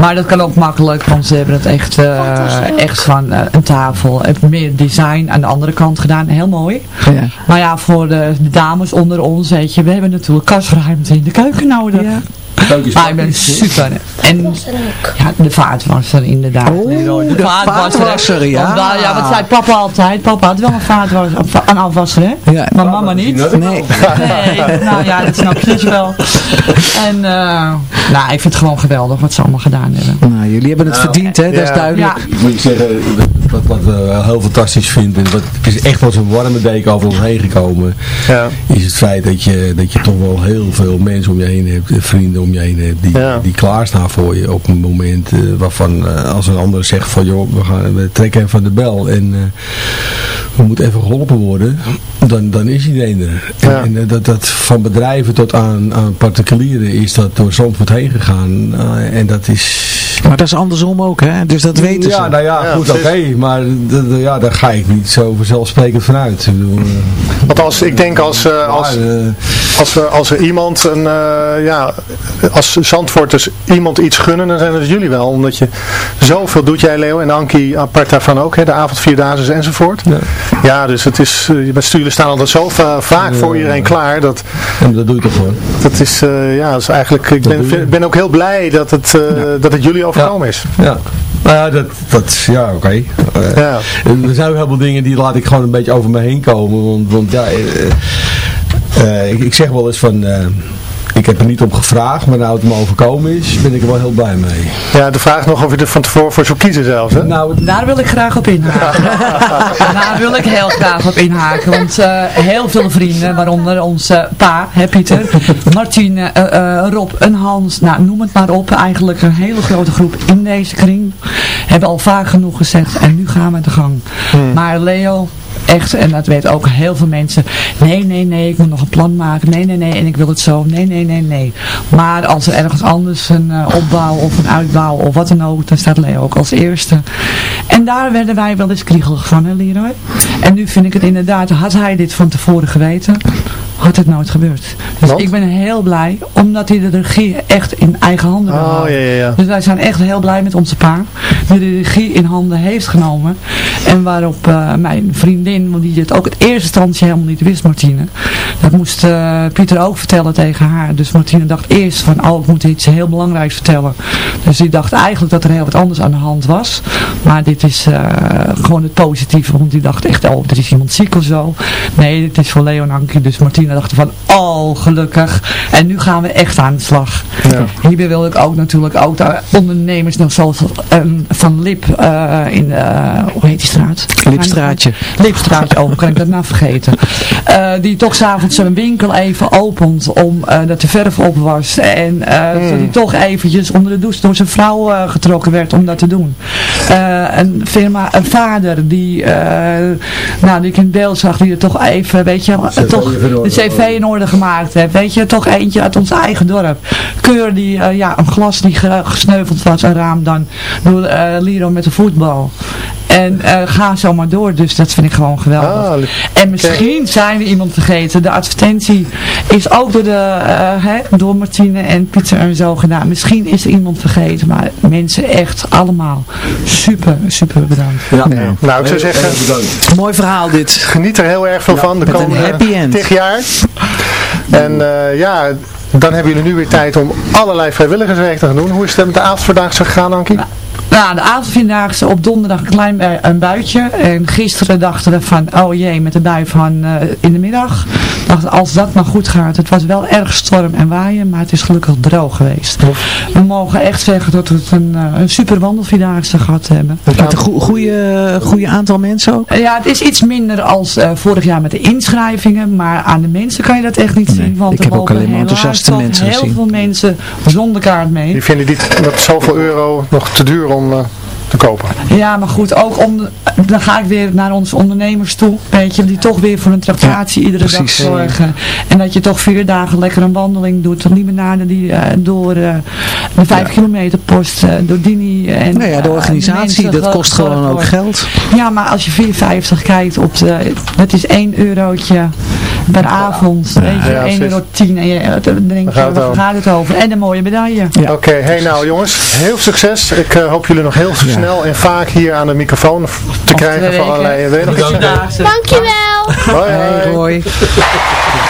Maar dat kan ook makkelijk, want ze hebben het echt, uh, echt van uh, een tafel. Meer design aan de andere kant gedaan. Heel mooi. Ja. Maar ja, voor de, de, dames onder ons, weet je, we hebben natuurlijk kastruimte in de keuken nodig. Ja. Maar ik ben super. En ja, de vaatwasser inderdaad. Oh, de, de vaatwasser, vaatwasser ja. Omdat, ja, wat zei papa altijd. Papa had wel een vaatwasser, een afwasser, hè? Ja. Maar mama niet. Nee. nee. Nou ja, dat snap je dus wel. En uh, nou, ik vind het gewoon geweldig wat ze allemaal gedaan hebben. Nou, jullie hebben het nou, verdiend, hè? Dat is duidelijk. Ja. Moet ik zeggen, wat, wat we heel fantastisch vinden, wat, het is echt als een warme deken over ons heen gekomen, ja. is het feit dat je, dat je toch wel heel veel mensen om je heen hebt, vrienden om je heen hebt, die, ja. die klaarstaan voor je op een moment uh, waarvan uh, als een ander zegt van joh, we, gaan, we trekken even de bel en we moeten even geholpen worden, dan, dan is iedereen er. Ja. En dat, dat van bedrijven tot aan, aan particulieren is dat door Zandvoort heen gegaan en dat is maar dat is andersom ook, hè? Dus dat weten ja, ze. Nou ja, goed, oké. Okay, maar ja, daar ga ik niet zo vanzelfsprekend vanuit. Ik bedoel, uh, Want als, ik denk als, uh, als, uh, als, er, als er iemand, een, ja, als Zandvoorters iemand iets gunnen, dan zijn het jullie wel. Omdat je zoveel doet jij, Leo, en Ankie apart daarvan ook, hè? De avondvierdaagse enzovoort. Ja. ja, dus het is, met sturen staan altijd zo vaak voor iedereen klaar. Dat, en dat doe ik gewoon. Dat is, ja, dat is eigenlijk, ik ben, ben ook heel blij dat het, dat het jullie overkomen is. Ja. Nou ja, dat, dat ja, oké. Okay. Uh, ja. Er zijn ook heel veel dingen die laat ik gewoon een beetje over me heen komen. Want, want ja, uh, uh, ik, ik, zeg wel eens van ik heb er niet op gevraagd, maar nou het me overkomen is, ben ik er wel heel blij mee. Ja, de vraag nog of je er van tevoren voor zou kiezen zelfs, hè? Nou, daar wil ik graag op inhaken. daar wil ik heel graag op inhaken, want uh, heel veel vrienden, waaronder onze pa, hè Pieter, Martine, uh, uh, Rob en Hans, nou noem het maar op, eigenlijk een hele grote groep in deze kring, hebben al vaak genoeg gezegd en nu gaan we de gang. Hmm. Maar Leo, echt, en dat weten ook heel veel mensen, nee, nee, nee, ik moet nog een plan maken, nee, nee, nee, en ik wil het zo, nee, nee, nee, nee. Maar als er ergens anders een uh, opbouw of een uitbouw of wat dan ook, dan staat Leo ook als eerste. En daar werden wij wel eens kriegelig van, hè? En nu vind ik het inderdaad, had hij dit van tevoren geweten, had het nooit gebeurd. Dus ik ben heel blij, omdat hij de regie echt in eigen handen oh, ja, ja, ja. Dus wij zijn echt heel blij met onze pa, die de regie in handen heeft genomen. En waarop uh, mijn vriendin, want die dit ook het eerste instantie helemaal niet wist, Martine. Dat moest uh, Pieter ook vertellen tegen haar. Dus Martine dacht eerst van, oh ik moet iets heel belangrijks vertellen. Dus die dacht eigenlijk dat er heel wat anders aan de hand was. Maar dit is uh, gewoon het positieve, want die dacht echt, oh er is iemand ziek of zo. Nee, dit is voor Leo en Ankie. Dus Martine dachten van, oh gelukkig. En nu gaan we echt aan de slag. Ja. Hierbij wil ik ook natuurlijk ook de ondernemers, nog zoals um, Van Lip uh, in, uh, hoe heet die straat? Lipstraatje. Lipstraatje, oh, kan ik dat nou vergeten. Uh, die toch s'avonds zijn winkel even opent om dat de verf op was. En mm. dat hij toch eventjes onder de douche door zijn vrouw getrokken werd om dat te doen. een firma, een vader die, nou, die ik in beeld zag, die er toch even, weet je, toch cv in orde gemaakt heeft. Weet je, toch eentje uit ons eigen dorp. Keur die, uh, ja, een glas die gesneuveld was, een raam dan, door uh, Liro met de voetbal. En uh, ga zo maar door. Dus dat vind ik gewoon geweldig. Ah, en misschien zijn we iemand vergeten. De advertentie is ook door, de, uh, hè, door Martine en Pieter en zo gedaan. Misschien is er iemand vergeten. Maar mensen echt allemaal super, super bedankt. Ja. Nee. Nou, ik zou zeggen... Mooi verhaal dit. Geniet er heel erg veel ja, van. De komende tig jaar. En uh, ja... Dan hebben jullie nu weer tijd om allerlei vrijwilligerswerk te gaan doen. Hoe is het met de avondvierdaagse gegaan, Ankie? Nou, de avondvierdaagse op donderdag een klein een buitje. En gisteren dachten we van, oh jee, met de bui van uh, in de middag. dacht, als dat maar goed gaat. Het was wel erg storm en waaien, maar het is gelukkig droog geweest. We mogen echt zeggen dat we het een, eh, een super wandelvierdaagse gehad hebben. Met een goede, goede aantal mensen ook? Ja, het is iets minder als eh, vorig jaar met de inschrijvingen, maar aan de mensen kan je dat echt niet zien. Want ik heb ook alleen maar enthousiaste mensen heel gezien. veel mensen zonder kaart mee. Die vinden dit, dat zoveel euro nog te duur om... eh, te kopen. Ja, maar goed, ook om, dan ga ik weer naar onze ondernemers toe, weet je, die toch weer voor een tractatie iedere precies. dag zorgen. En dat je toch vier dagen lekker een wandeling doet, van Liemenade die eh, door eh, de vijf kilometer post, door Dini. En, Nou ja, de organisatie, dat kost gewoon ook geld. Ja, maar als je 4,50 kijkt op de, dat is 1 eurotje per avond, weet je, Ja, 1 precies. euro 10 en je, dan denk je, gaat het waar over? gaat het over? En een mooie medaille. Oké, hey nou jongens, heel veel succes. Ik eh, hoop jullie nog heel snel en vaak hier aan de microfoon te krijgen voor allerlei... weken. Iets zeggen? Vierdaagse. Dankjewel. Hoi, hoi. Hey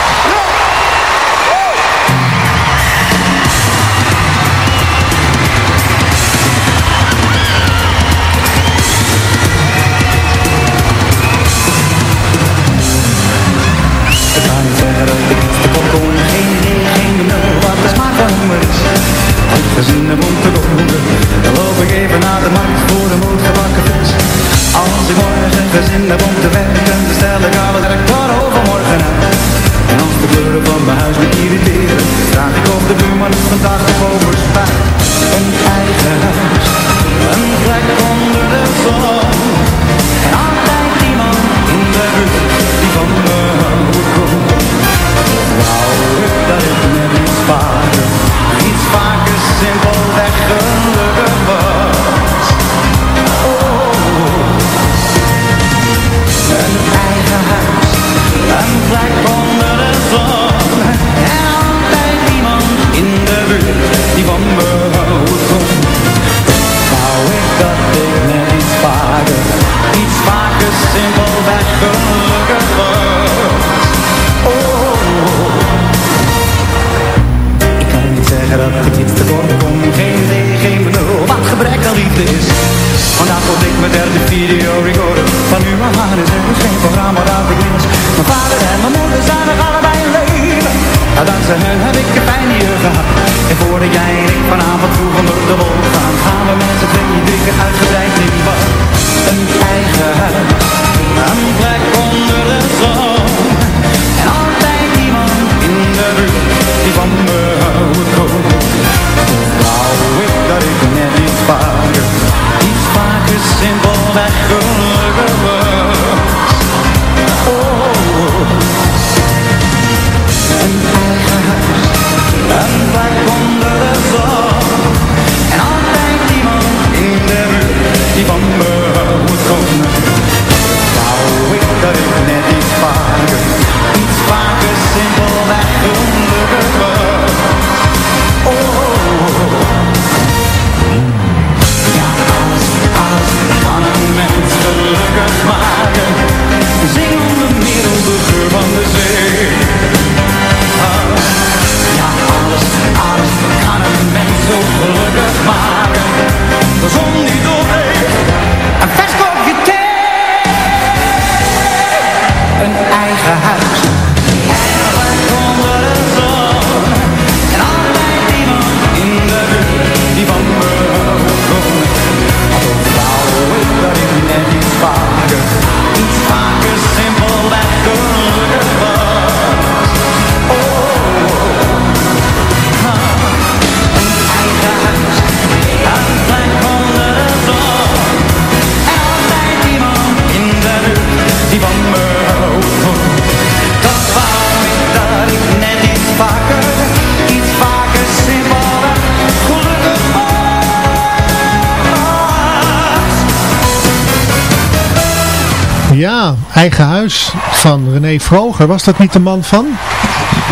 huis van René Vroger. Was dat niet de man van?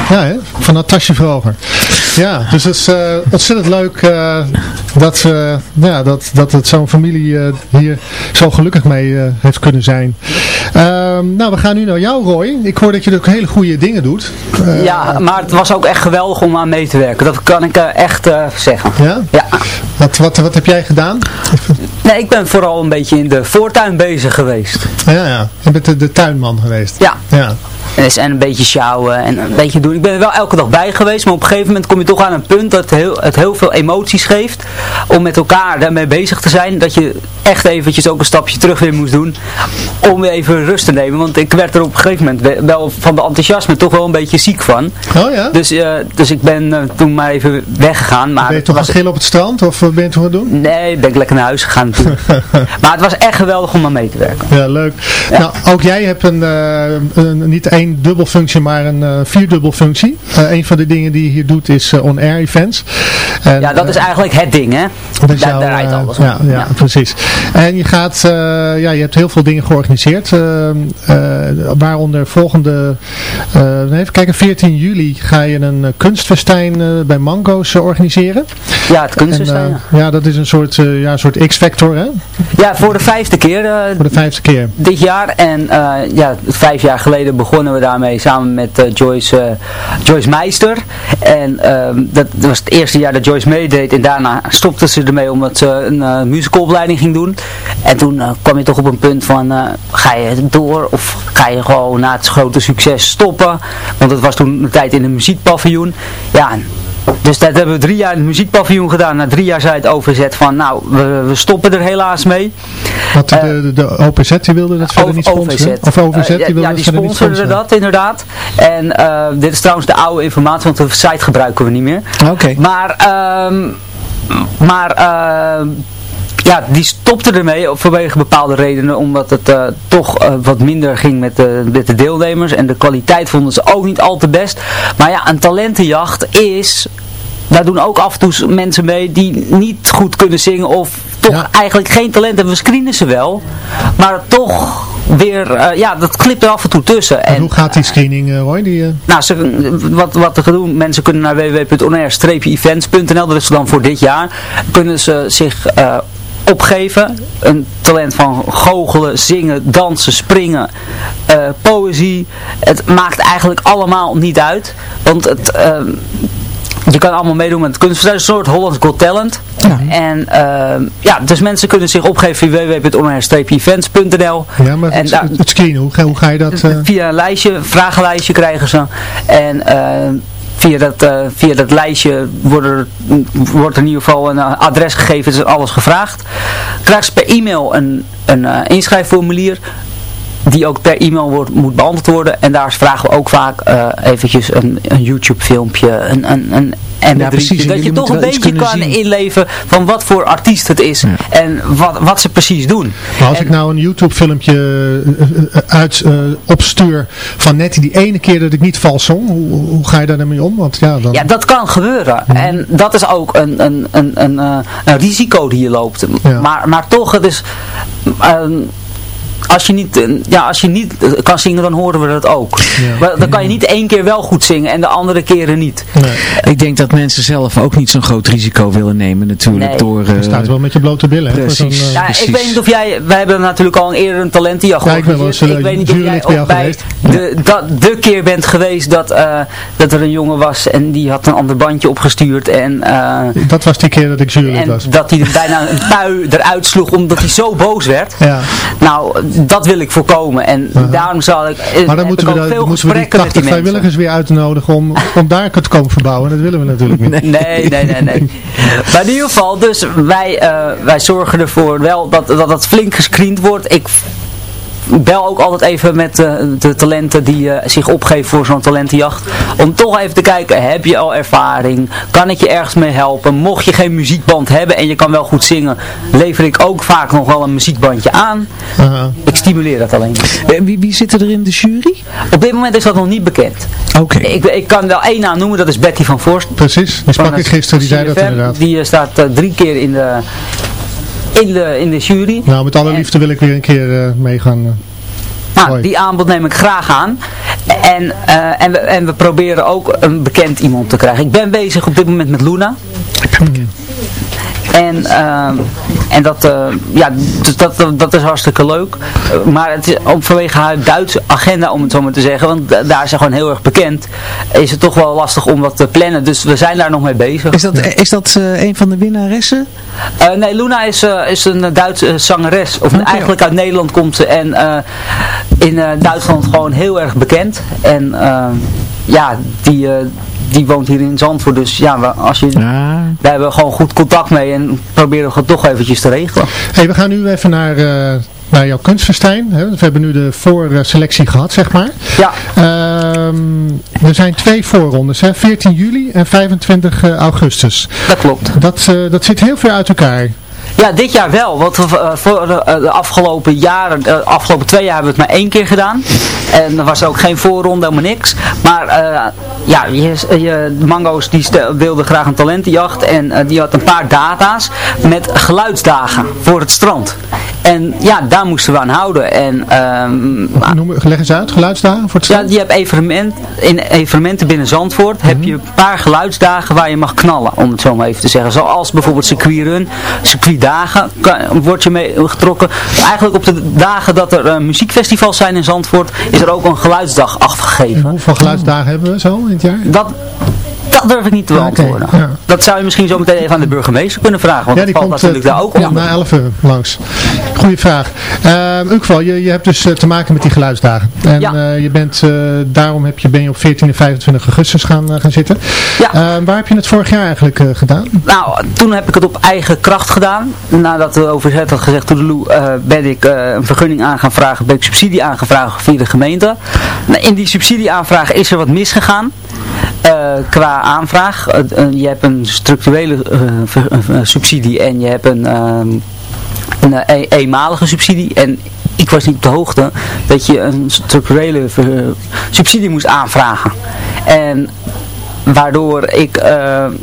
Ja, hè? van Natasje Vroger. Ja, dus het is eh, ontzettend leuk eh, dat, we, ja, dat, dat het zo'n familie hier zo gelukkig mee heeft kunnen zijn. Ehm, nou, we gaan nu naar jou, Roy. Ik hoor dat je ook hele goede dingen doet. Ja, maar het was ook echt geweldig om aan mee te werken. Dat kan ik echt zeggen. Ja? Ja. Wat, wat, wat heb jij gedaan? Nee, ik ben vooral een beetje in de voortuin bezig geweest. Ja, ja. Je bent de, de tuinman geweest. Ja. ja. Dus, en een beetje sjouwen en een beetje doen. Ik ben er wel elke dag bij geweest, maar op een gegeven moment kom je toch aan een punt dat het heel, het heel veel emoties geeft. Om met elkaar daarmee bezig te zijn. Dat je echt eventjes ook een stapje terug weer moest doen. Om weer even rust te nemen. Want ik werd er op een gegeven moment we- wel van de enthousiasme toch wel een beetje ziek van. Oh ja? Dus, eh, dus ik ben eh, toen maar even weggegaan. Maar Ben je toch was, op het strand of wat ben je toch gaan doen? Nee, ben ik lekker naar huis gegaan maar het was echt geweldig om aan mee te werken. Ja, leuk. Nou, ook jij hebt een, eh, een niet één dubbelfunctie, maar een eh vierdubbelfunctie. Eh een van de dingen die je hier doet is eh, on-air events. En, Ja, dat is eigenlijk het ding, hè? Daar, jouw, daar rijdt alles ja, ja, precies. En je gaat, ja, je hebt heel veel dingen georganiseerd. waaronder volgende, even kijken, 14 juli ga je een kunstfestijn bij Mango's organiseren. Ja, het kunstfestijn, En, ja, dat is een soort, ja, een soort X-factor, hè? Ja, voor de vijfde keer. Voor de vijfde keer. Dit jaar. En ja, vijf jaar geleden begonnen we daarmee samen met eh, Joyce, eh, Joyce Meister. En ehm, dat was het eerste jaar dat Joyce meedeed. En daarna stopte ze ermee omdat ze een eh, musicalopleiding ging doen. En toen kwam je toch op een punt van, ga je door of ga je gewoon na het grote succes stoppen? Want het was toen een tijd in een muziekpaviljoen. Ja, dus dat hebben we drie jaar in het muziekpaviljoen gedaan. Na drie jaar zei het overzet van, nou, we, we stoppen er helaas mee. Want de, de, de OPZ die wilde dat verder niet sponsoren? Of OVZ Eh, die ja, wilde ja, dat die sponsorde sponsoren? dat inderdaad. En eh, dit is trouwens de oude informatie, want de site gebruiken we niet meer. Oké. Maar, ehm, maar ja, die stopte ermee vanwege bepaalde redenen, omdat het eh, toch eh, wat minder ging met de, met de deelnemers. En de kwaliteit vonden ze ook niet al te best. Maar ja, een talentenjacht is... Daar doen ook af en toe mensen mee die niet goed kunnen zingen of toch eigenlijk geen talent hebben. We screenen ze wel, maar toch weer, eh, ja, dat klipt er af en toe tussen. En, Hoe gaat die screening, eh, Roy? Die, eh, nou, ze, wat, wat er doen, mensen kunnen naar www.onair-events.nl, dat is dan voor dit jaar, kunnen ze zich eh, opgeven. Een talent van goochelen, zingen, dansen, springen, eh, poëzie. Het maakt eigenlijk allemaal niet uit. Want het... ehm, je kan allemaal meedoen met het een soort Holland Got Talent. En ehm, ja, dus mensen kunnen zich opgeven via www.onair-events.nl. ja, maar En het, daar- het screenen, hoe, ga- hoe ga je dat... eh, Via een lijstje, een vragenlijstje krijgen ze. En eh, via, dat, eh, via dat lijstje wordt er, wordt er in ieder geval een eh, adres gegeven, is alles gevraagd. Krijgen ze per e-mail een, een eh, inschrijfformulier die ook per e-mail wordt, moet beantwoord worden. En daar vragen we ook vaak eh, eventjes een, een YouTube filmpje, een, een, een MP3'tje, Ja, precies. En dat je toch een beetje kan zien. inleven van wat voor artiest het is en wat, wat ze precies doen. Maar als ik nou een YouTube filmpje eh, eh, uit opstuur van net die ene keer dat ik niet vals zong, hoe, hoe ga je daar dan mee om? Want ja, dan... Ja, dat kan gebeuren. En dat is ook een, een, een, een, een risico die je loopt. Maar, maar toch, het is... ehm, als je, niet, eh, ja, als je niet eh, kan zingen, dan horen we dat ook. Maar dan kan je niet één keer wel goed zingen en de andere keren niet. Ik denk dat mensen zelf ook niet zo'n groot risico willen nemen natuurlijk. Nee. Door, Je eh, staat wel met je blote billen. hè, voor zo'n, Precies. eh, Ja, ik weet niet of jij, wij hebben natuurlijk al een eerder een talentenjacht Ja, ik ben wel eens, georganiseerd. Ik weet niet of jij ook jou bij geweest. de, dat, de keer bent geweest dat, eh, dat er een jongen was en die had een ander bandje opgestuurd en... eh, Dat was die keer dat ik jurylid En was. dat hij er bijna een pui eruit sloeg omdat hij zo boos werd. Ja. Nou, dat wil ik voorkomen. En daarom zal ik, Maar dan moeten we, dan veel moeten we die gesprekken met 80 die mensen. vrijwilligers weer uitnodigen om, om daar te komen verbouwen. Dat willen we natuurlijk niet. Nee, nee, nee, nee. Maar in ieder geval, dus wij, eh, wij zorgen ervoor wel dat, dat het flink gescreend wordt. Ik bel ook altijd even met eh, de talenten die eh, zich opgeven voor zo'n talentenjacht. Om toch even te kijken, heb je al ervaring? Kan ik je ergens mee helpen? Mocht je geen muziekband hebben en je kan wel goed zingen, lever ik ook vaak nog wel een muziekbandje aan. Ik stimuleer dat alleen. Eh, Wie, wie zit er in de jury? Op dit moment is dat nog niet bekend. Oké. Ik, ik kan wel één naam noemen, dat is Betty van Voorst. Precies, die sprak ik gisteren, die zei dat inderdaad. Die staat drie keer in de, in de, in de jury. Nou, met alle liefde wil ik weer een keer eh, meegaan. eh. Nou, die aanbod neem ik graag aan. En, eh, en, we, en we proberen ook een bekend iemand te krijgen. Ik ben bezig op dit moment met Luna. En, ehm, en dat, eh, ja, dus dat, dat, dat is hartstikke leuk. Eh, maar het is, ook vanwege haar Duitse agenda, om het zo maar te zeggen, want daar is ze gewoon heel erg bekend, is het toch wel lastig om dat te plannen. Dus we zijn daar nog mee bezig. Is dat, is dat uh, een van de winnaressen? nee, Luna is, is een Duitse zangeres. Of eigenlijk uit Nederland komt ze. En in Duitsland gewoon heel erg bekend. En ja, die, die woont hier in Zandvoort. Dus ja, als je, ja. wij hebben gewoon goed contact mee en proberen we het toch eventjes te regelen. hey, we gaan nu even naar, uh, naar jouw kunstfestijn. Hè? We hebben nu de voorselectie gehad, zeg maar. Ja. Uh, er zijn twee voorrondes, hè? 14 juli en 25 eh, augustus. Dat klopt. Dat, uh, dat zit heel ver uit elkaar. Ja, dit jaar wel. Want uh, voor de, uh, de, afgelopen jaren, de afgelopen twee jaar hebben we het maar één keer gedaan. En er was ook geen voorronde, helemaal niks. Maar uh, ja, je, je, Mango's die wilde graag een talentenjacht. En die had een paar data's met geluidsdagen voor het strand. En ja, daar moesten we aan houden. En, uh, Noem, leg eens uit, geluidsdagen voor het strand? Ja, je hebt evenement, in evenementen binnen Zandvoort heb je een paar geluidsdagen waar je mag knallen. Om het zo maar even te zeggen. Zoals bijvoorbeeld circuitrun, circuitdagen word je mee getrokken. Eigenlijk op de dagen dat er uh, muziekfestivals zijn in Zandvoort is er ook een geluidsdag afgegeven. En hoeveel geluidsdagen hebben we zo in het jaar? Dat, dat durf ik niet te beantwoorden. Okay, ja. Dat zou je misschien zo meteen even aan de burgemeester kunnen vragen. Want ja, die dat valt komt, natuurlijk daar ook om. na 11 uur langs. Goeie vraag. Uh, in geval, je, je hebt dus uh, te maken met die geluidsdagen. En ja. uh, je bent, daarom heb je, ben je op 14 en 25 augustus gaan, gaan zitten. Ja. waar heb je het vorig jaar eigenlijk gedaan? Nou, toen heb ik het op eigen kracht gedaan. Nadat de overzet had gezegd, Toedeloe, ben ik een vergunning aan gaan vragen, ben ik subsidie aangevraagd via de gemeente. Nou, in die subsidieaanvraag is er wat misgegaan. Uh, qua aanvraag. Uh, je hebt een structurele subsidie en je hebt een, ehm, een eenmalige subsidie. En ik was niet op de hoogte dat je een structurele subsidie moest aanvragen. En waardoor ik,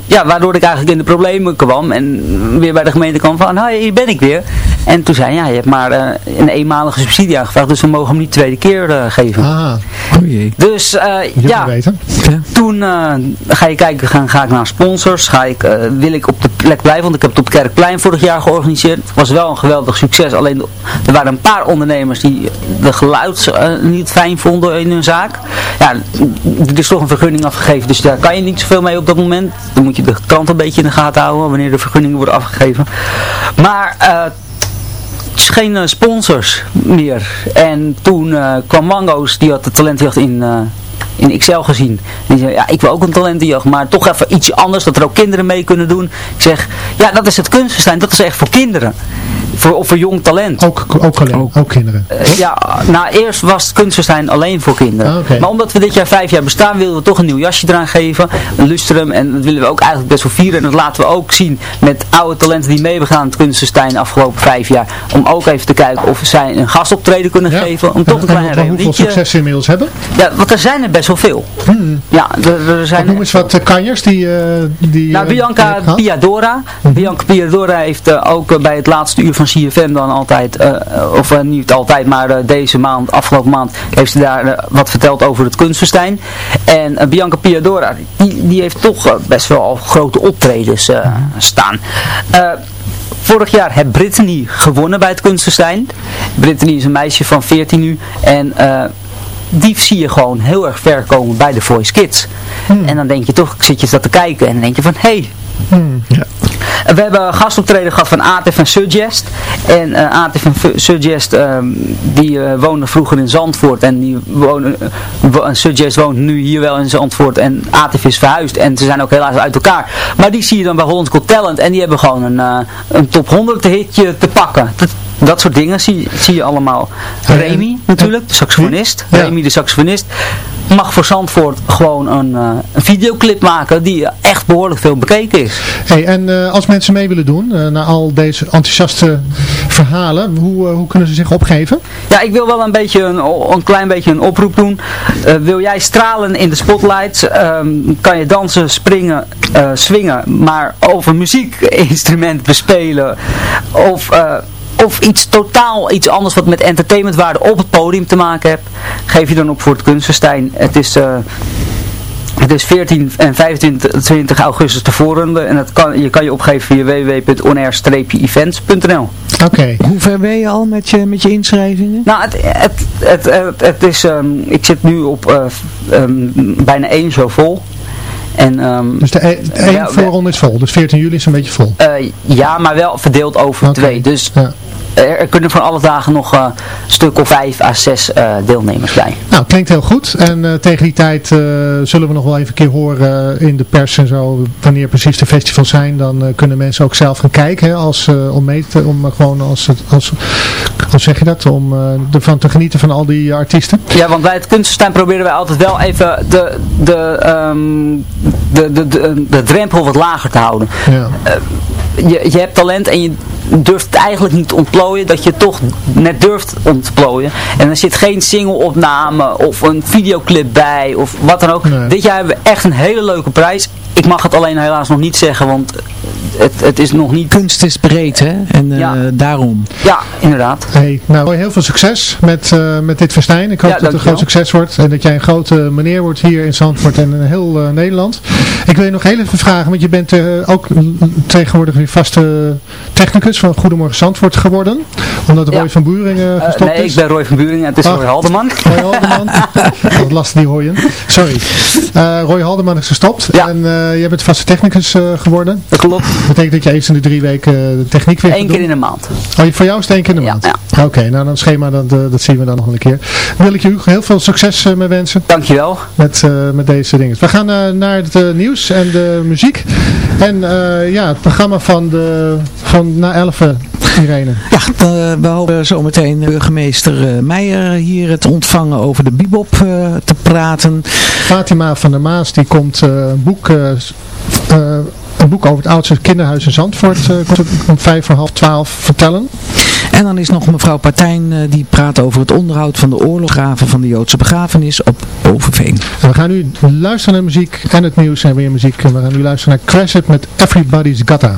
ja, waardoor ik eigenlijk in de problemen kwam en weer bij de gemeente kwam van, nou hier ben ik weer. En toen zei ja, je hebt maar uh, een eenmalige subsidie aangevraagd, dus we mogen hem niet tweede keer uh, geven. Ah, oh jee. Dus ja, toen ga je kijken, ga, ga ik naar sponsors, ga ik, wil ik op de plek blijven, want ik heb het op Kerkplein vorig jaar georganiseerd. Het was wel een geweldig succes, alleen er waren een paar ondernemers die de geluid niet fijn vonden in hun zaak. Ja, er is toch een vergunning afgegeven, dus daar kan je niet zoveel mee op dat moment. Dan moet je de krant een beetje in de gaten houden wanneer de vergunningen worden afgegeven. Maar uh, geen uh, sponsors meer. En toen uh, kwam Mango's, die had de talentjacht in, in Excel gezien. En die zei, ja, ik wil ook een talentenjacht, maar toch even iets anders, dat er ook kinderen mee kunnen doen. Ik zeg, ja, dat is het kunstverstijn, dat is echt voor kinderen. Voor, voor jong talent. Ook, ook, alleen, ook, ook kinderen? Uh, ja, nou eerst was het kunstverstijn alleen voor kinderen. Ah, okay. Maar omdat we dit jaar vijf jaar bestaan, willen we toch een nieuw jasje eraan geven. Een lustrum. En dat willen we ook eigenlijk best wel vieren. En dat laten we ook zien met oude talenten die mee hebben gedaan het kunstverstijn de afgelopen vijf jaar. Om ook even te kijken of zij een gastoptreden kunnen ja. geven. Om toch een klein reunietje. Hoeveel succes ze inmiddels hebben? Ja, want er zijn er best wel veel. Hmm. Ja, er, er zijn... Noem eens wat uh, kanjers die... Uh, die nou, Bianca uh, Piadora. Hmm. Bianca Piadora heeft ook bij het laatste uur van CFM dan altijd, of niet altijd, maar deze maand, afgelopen maand, heeft ze daar wat verteld over het kunstfestijn. En Bianca Piadora, die, die heeft toch best wel al grote optredens staan. Vorig jaar heeft Brittany gewonnen bij het kunstfestijn. Brittany is een meisje van 14 nu en die zie je gewoon heel erg ver komen bij de Voice Kids. Hmm. En dan denk je toch, zit je dat te kijken en dan denk je van, hé, hey, Hmm, ja. We hebben gastoptreden gehad van Atif en Suggest. En uh, Atif en Suggest, um, die uh, woonden vroeger in Zandvoort. En die wonen, uh, Suggest woont nu hier wel in Zandvoort. En Atif is verhuisd. En ze zijn ook helaas uit elkaar. Maar die zie je dan bij Hollands Got Talent. En die hebben gewoon een, een top 100 hitje te pakken. Dat, dat soort dingen zie, zie je allemaal. Remy natuurlijk, de saxofonist. Remy de saxofonist mag voor Zandvoort gewoon een, uh, een videoclip maken die echt behoorlijk veel bekeken is. Hey, en uh, als mensen mee willen doen, uh, na al deze enthousiaste verhalen, hoe, hoe kunnen ze zich opgeven? Ja, ik wil wel een, beetje een, een klein beetje een oproep doen. wil jij stralen in de spotlights, um, kan je dansen, springen, swingen, maar over muziekinstrument bespelen of of iets totaal iets anders wat met entertainmentwaarde op het podium te maken hebt, geef je dan op voor het kunstfestijn. Het is... Uh, Het is 14 en 25 augustus de voorronde en dat kan, je kan je opgeven via www.onair-events.nl Oké. Hoe ver ben je al met je, met je inschrijvingen? Nou, het, het, het, het, het is, ehm, ik zit nu op uh, um, bijna één show vol. En, um, dus de e- één ja, voorronde is vol, dus 14 juli is een beetje vol? Uh, ja, maar wel verdeeld over okay. twee. Dus ja er, er, kunnen van alle dagen nog een stuk of vijf à zes uh, deelnemers bij. Nou, klinkt heel goed. En uh, tegen die tijd zullen we nog wel even een keer horen in de pers en zo, wanneer precies de festivals zijn. Dan kunnen mensen ook zelf gaan kijken, hè, als, om mee te, om gewoon als, als, hoe zeg je dat, om ervan te genieten van al die artiesten. Ja, want bij het kunstenstein proberen wij altijd wel even de, de, um, de, de, de, de, drempel wat lager te houden. Ja. je, je hebt talent en je durft eigenlijk niet te ontplooien, dat je toch net durft ontplooien. En er zit geen single-opname of een videoclip bij of wat dan ook. Nee. Dit jaar hebben we echt een hele leuke prijs. Ik mag het alleen helaas nog niet zeggen, want het, het is nog niet... Kunst is breed, hè? En uh, ja. daarom. Ja, inderdaad. Hey, nou, heel veel succes met, uh, met dit festijn. Ik hoop ja, dat het een groot succes wordt. En dat jij een grote meneer wordt hier in Zandvoort en in heel uh, Nederland. Ik wil je nog heel even vragen, want je bent ook tegenwoordig weer vaste technicus van Goedemorgen Zandvoort geworden. Omdat Roy ja. van Buringen gestopt nee, is. Nee, ik ben Roy van Buringen en het is Ach, Roy Haldeman. Roy Haldeman. Wat lastig die hooien. Sorry. Roy Haldeman is gestopt. Ja. En jij bent vaste technicus geworden. Dat klopt. Dat betekent dat je eens in de drie weken de techniek weer Eén keer in de maand. Oh, voor jou is het één keer in de maand? Oké, okay, nou dan schema, dat, uh, dat zien we dan nog een keer. Dan wil ik je heel veel succes uh, mee wensen. Dankjewel. Met, uh, met deze dingen. We gaan naar het nieuws en de muziek. En ja, het programma van, de, van na 11 Irene. Ja, we hopen zometeen burgemeester Meijer hier te ontvangen over de bibop te praten. Fatima van der Maas die komt een boek een boek over het oudste kinderhuis in Zandvoort uh, om vijf voor half twaalf vertellen. En dan is nog mevrouw Partijn uh, die praat over het onderhoud van de oorlogsgraven van de Joodse begrafenis op Overveen. En we gaan nu luisteren naar muziek en het nieuws en weer muziek. En we gaan nu luisteren naar Crash It met Everybody's Gotta.